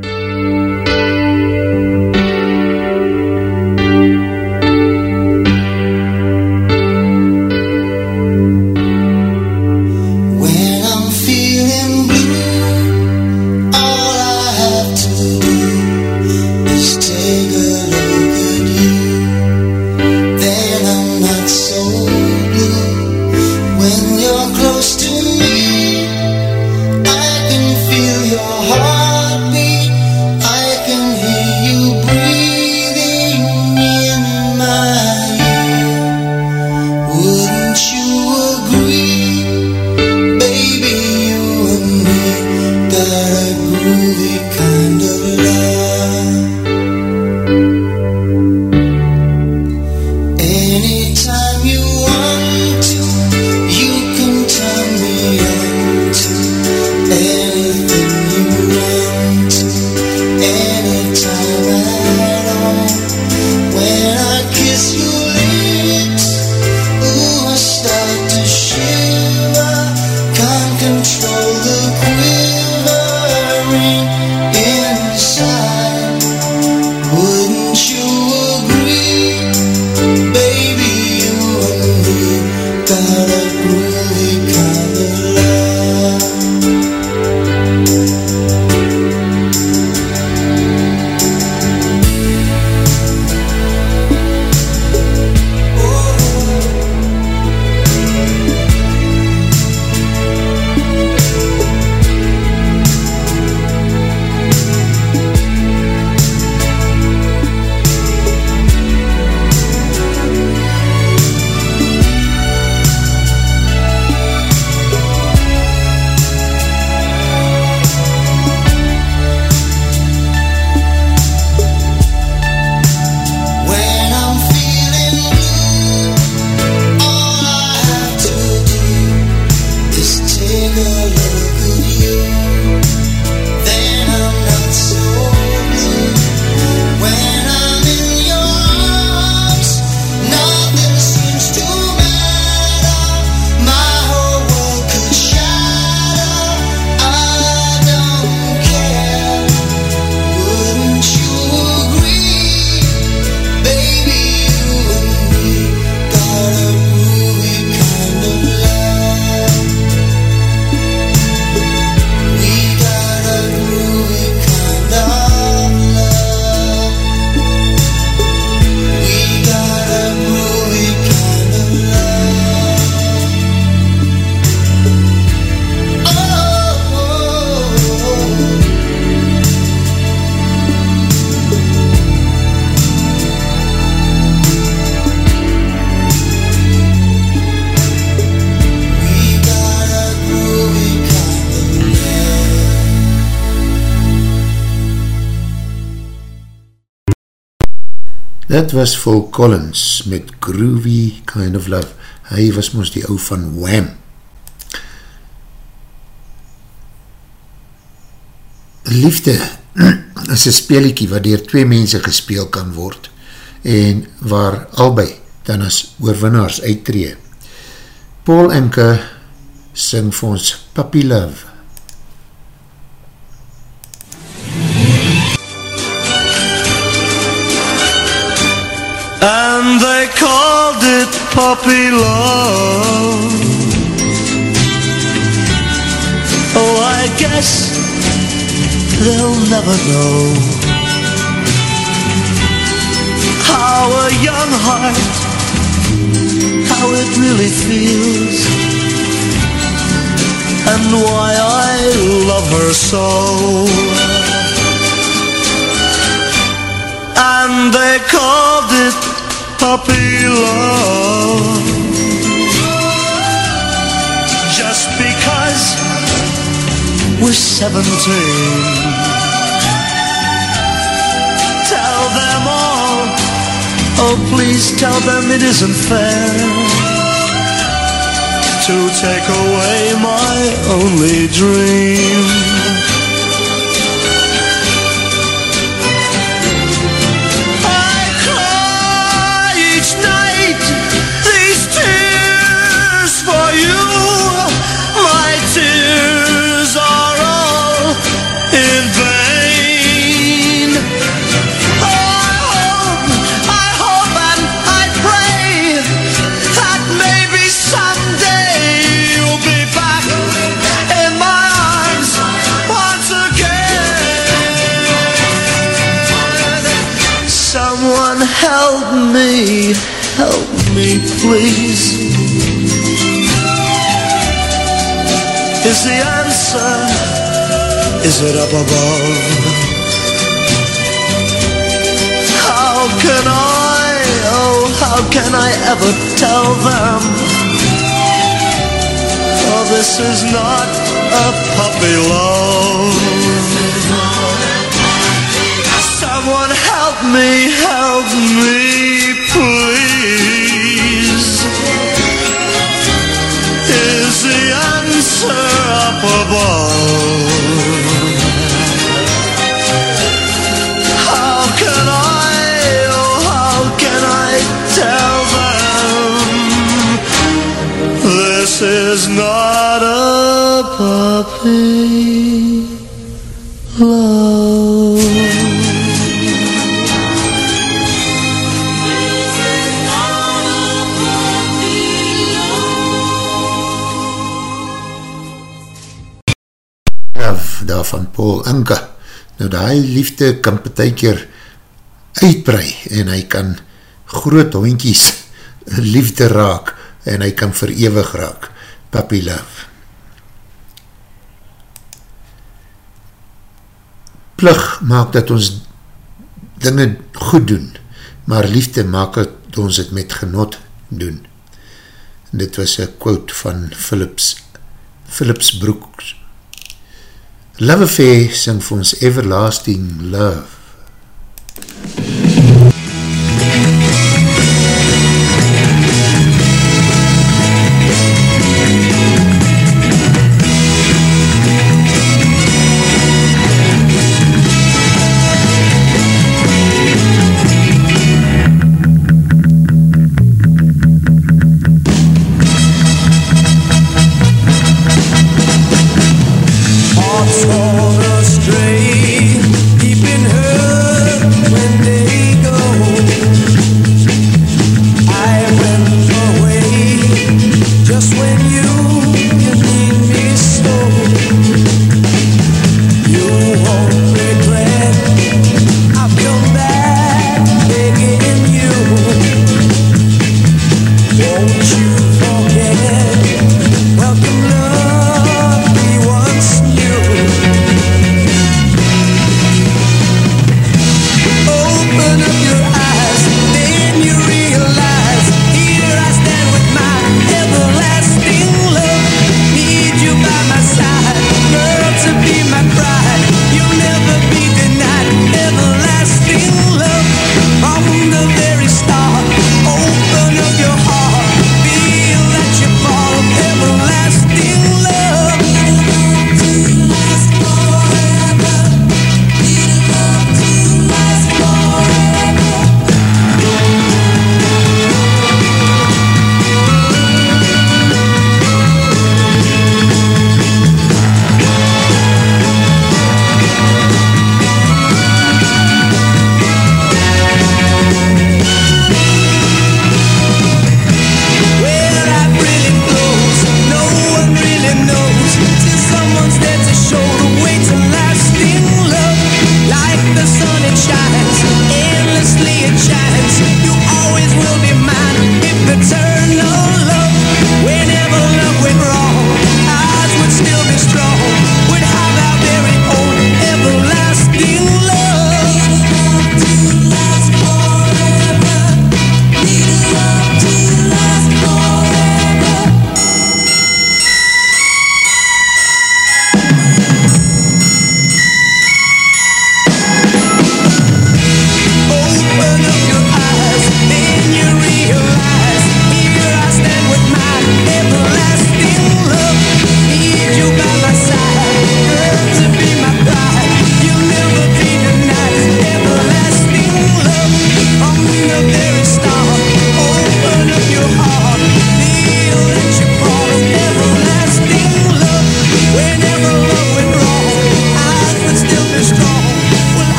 Dit was Phil Collins met Groovy Kind of Love. Hy was moos die ou van Wham. Liefde is een speeliekie wat dier twee mense gespeel kan word en waar albei dan as oorwinnaars uittree. Paul Enke sing vir ons Puppy Love. And they called it puppy love. Oh, I guess they'll never know how a young heart, how it really feels, and why I love her so. and they called it puppy love. Just because we're seventeen. Tell them all, oh please tell them it isn't fair to take away my only dream. Please. Is the answer, is it up above? How can I, oh, how can I ever tell them? Oh, this is not a puppy love. Someone help me, help me, How can I, oh, how can I tell them this is not a puppy love? Paul Inca. Nou die liefde kan betekeer uitbrei en hy kan groot hondjies liefde raak en hy kan verewig raak. Puppy love. Plug maak dat ons dinge goed doen, maar liefde maak dat ons het met genot doen. En dit was een quote van Philips, Philips Brooks. Love Affair sing vir ons Everlasting Love.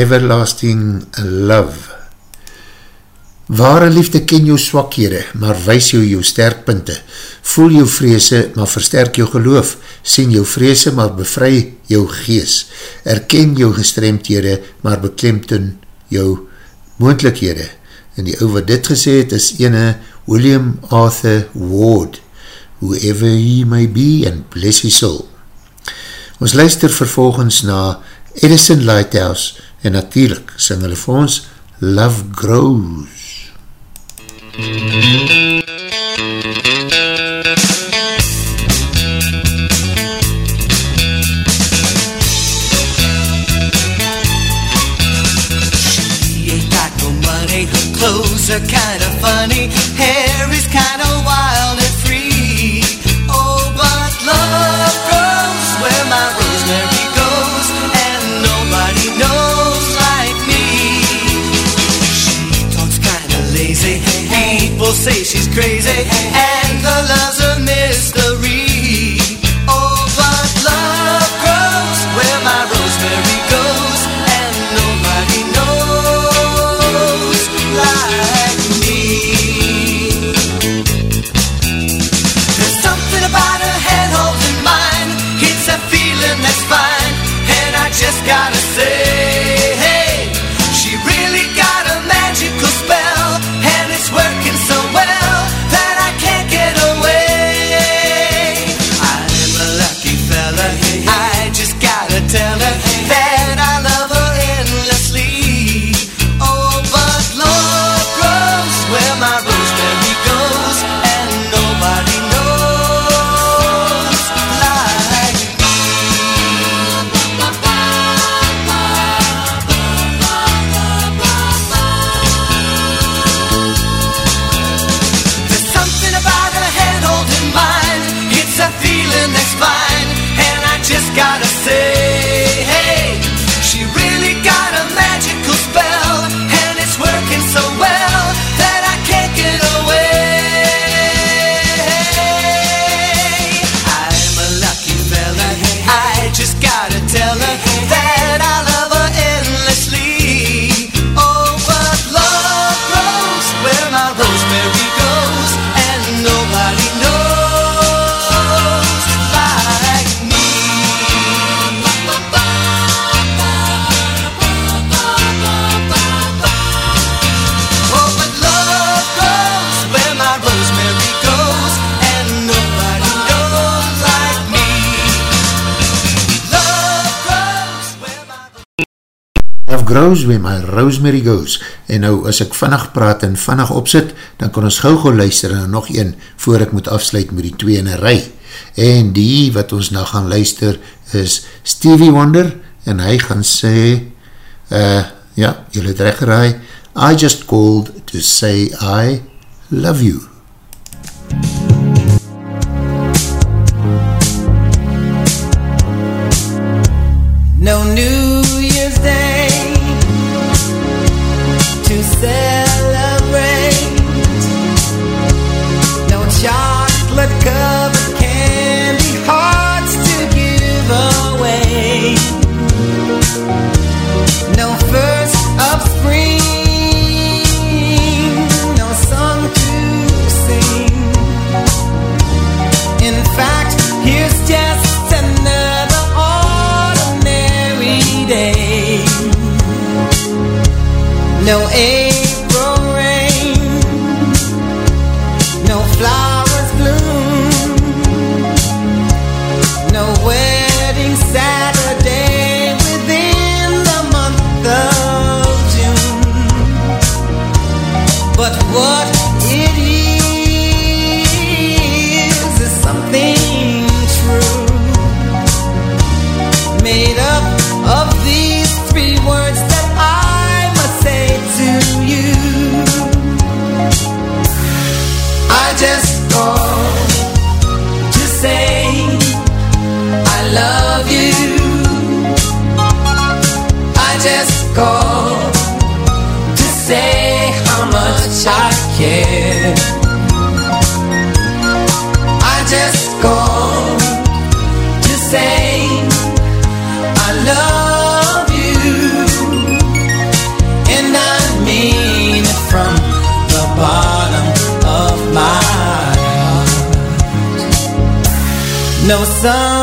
Everlasting Love. Ware liefde ken jou swakhede, maar wys jou jou sterkpunte. Voel jou vreese, maar versterk jou geloof. Sien jou vreese, maar bevry jou gees. Erken jou gestremdhede, maar beklemtoon jou moendlikhede. En die ou wat dit gesê het, is ene William Arthur Ward. Whoever he may be, and bless his soul. Ons luister vervolgens na Edison Lighthouse en natuurlijk sing hulle er vir ons Love Grows. She ain't got no money, her clothes are kinda funny, hair hey. Love grows where my rosemary goes. En nou, as ek vannig praat en vannig opsit, dan kan ons gauw gauw luister en nog een, voor ek moet afsluit met die twee in een rij. En die wat ons nou gaan luister, is Stevie Wonder, en hy gaan sê, uh, ja, jylle het recht geraai, I just called to say I love you. No no sun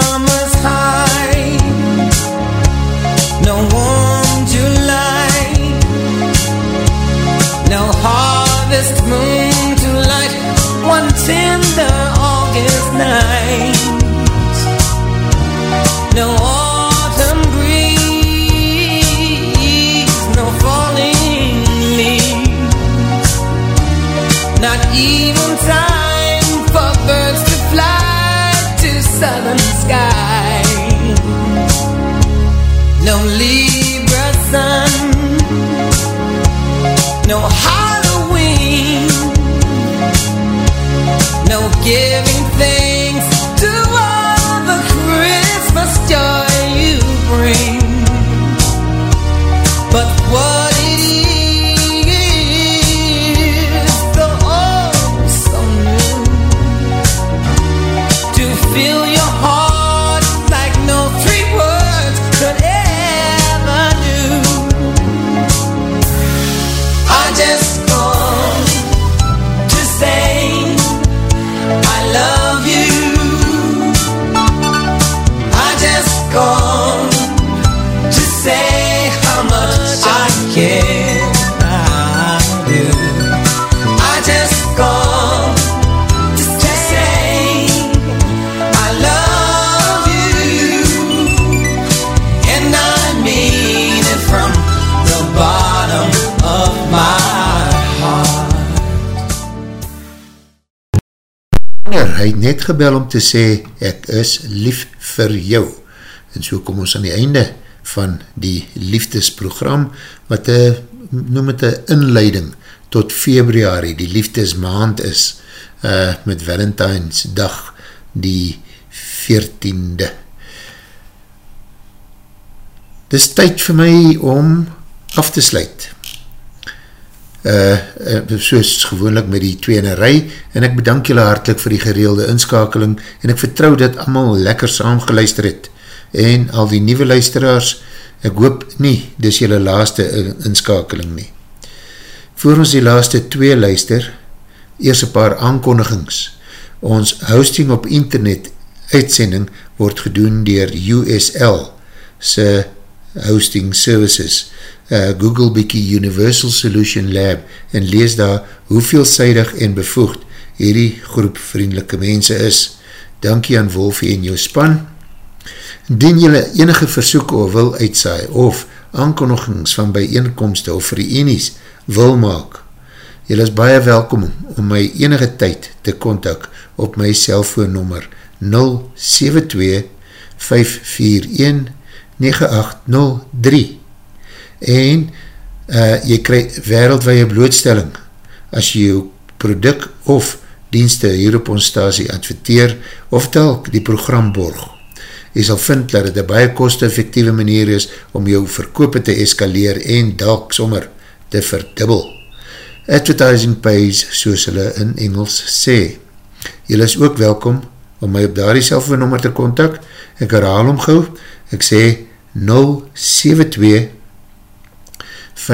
net gebel om te sê, ek is lief vir jou. En so kom ons aan die einde van die liefdesprogram, wat een, noem het een inleiding tot februari, die liefdesmaand is, uh, met Valentine's dag, die 14de. Dis tyd vir my om af te sluit. Uh, uh, soos gewoonlik met die twee in een rij. En ek bedank julle hartelijk vir die gereelde inskakeling. En ek vertrou dat allemaal lekker saam geluister het. En al die nieuwe luisteraars ek hoop nie, dis julle laaste inskakeling nie. Voor ons die laaste twee luister eers een paar aankondigings. Ons hosting op internet uitsending word gedoen dier USL se hosting services uh, Google bykie Universal Solution Lab en lees daar hoe veelzijdig en bevoegd hierdie groep vriendelike mense is. Dankie aan Wolfie en jou span. Dien jylle enige versoek of wil uitsaai of aankondigings van bijeenkomste of reenies wil maak, jylle is baie welkom om my enige tyd te kontak op my cellfoonnummer 072 541 9803 en uh, jy krij wereldwaie blootstelling as jy jou product of dienste hier op ons stasie adverteer of telk die program borg. Jy sal vind dat het een baie kost-effectieve manier is om jou verkoop te eskaleer en dalk sommer te verdubbel. Advertising pays, soos hulle in Engels sê. Jy is ook welkom om my op daar die selfoonnummer te kontak. Ek herhaal om gauw. Ek sê 072 541-9803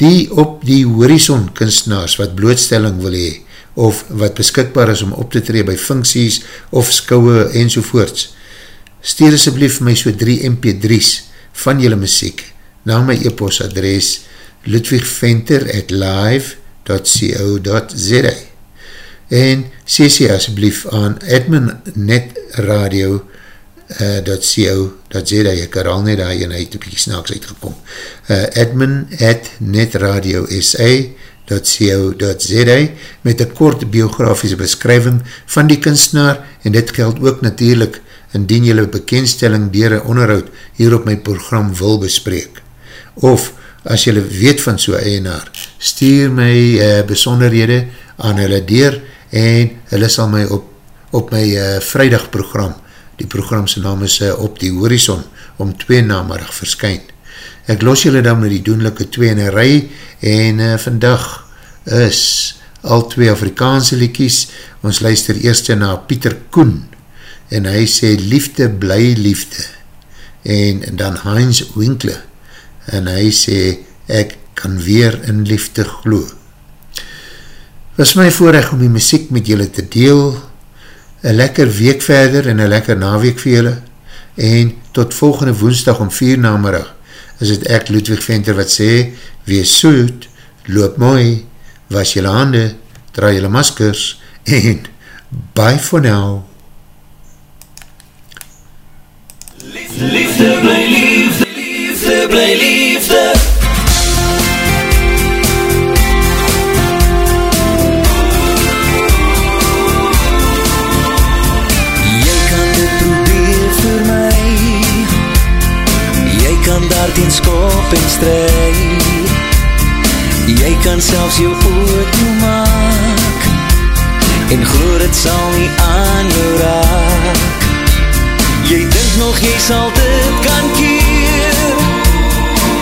Die op die horizon kunstenaars wat blootstelling wil hee of wat beskikbaar is om op te tree by funksies of skouwe enzovoorts. Stuur asjeblief my so 3 mp3's van jylle muziek na my e-post adres ludwigventer at live.co.za en sê sê asjeblief aan admin.netradio uh, .co.za ek herhaal net daar en hy het op die snaaks uitgekom. Uh, admin at netradio.sa.co.za met een kort biografische beskrywing van die kunstenaar en dit geld ook natuurlijk indien jylle bekendstelling dier een onderhoud hier op my program wil bespreek. Of as jylle weet van so'n eienaar stuur my uh, besonderhede aan hulle deur en hulle sal my op, op my uh, vrijdag program Die programse naam is uh, Op die Horizon om twee namarig verskyn. Ek los julle dan met die doenlijke twee in een rij en uh, vandag is al twee Afrikaanse liekies. Ons luister eerst na Pieter Koen en hy sê liefde bly liefde en, en dan Heinz Winkle en hy sê ek kan weer in liefde glo. Was my voorrecht om die muziek met julle te deel, een lekker week verder en een lekker naweek vir julle, en tot volgende woensdag om vier namerig, is het ek Ludwig Venter wat sê, wees soet, loop mooi, was julle hande, draai julle maskers, en bye for now. Liefde bly liefde, liefde bly liefde. Daar teen skop en strijd Jy kan selfs jou oor toe maak En gloor het sal nie aan jou raak. Jy dink nog jy sal dit kan keer.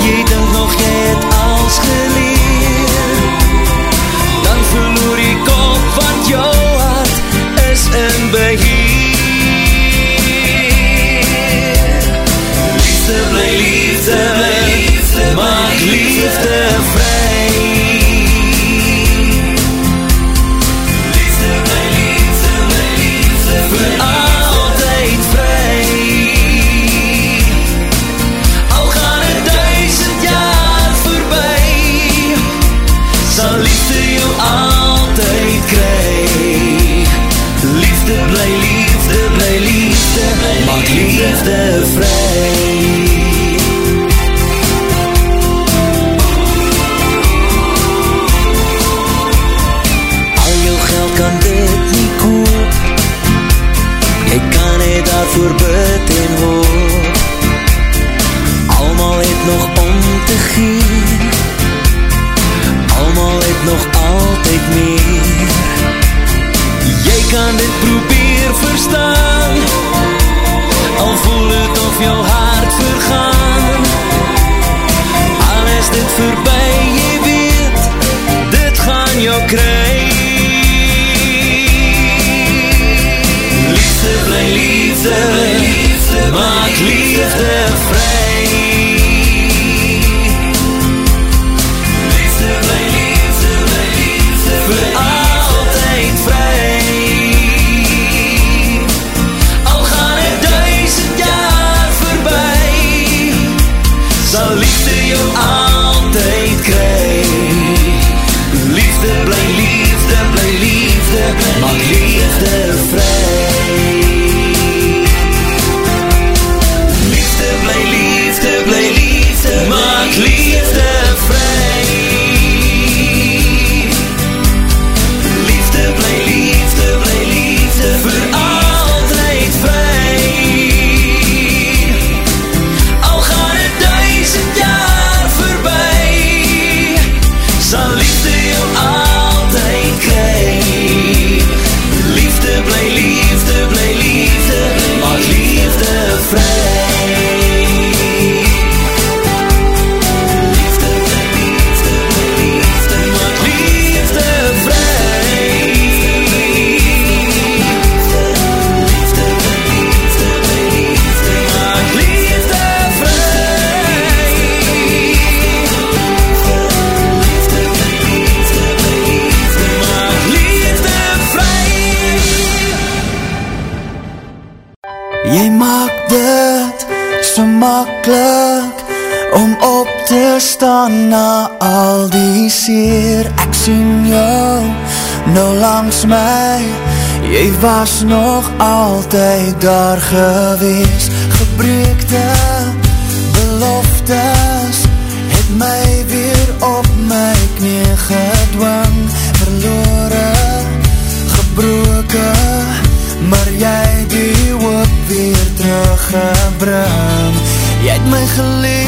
Jy dink nog jy het als geleer. Dan verloor jy kop want jou hart is in beheer liefde vry Al jou geld kan dit nie koop Jy kan het daarvoor bid en hoop Almal het nog om te gee Almal het nog altyd meer. Jy kan dit probeer Al voel het of jou hart vergaan. Al is dit voorbij, jy weet Dit gaan jou kry Liefde bly liefde, liefde Maak liefde vry liefde jou staan na al die seer. Ek sien jou nou langs my, jy was nog altyd daar gewees. Gebreekte beloftes het my weer op my knie gedwang. Verlore, gebroken, maar jy die hoop weer teruggebring Jy het my geleer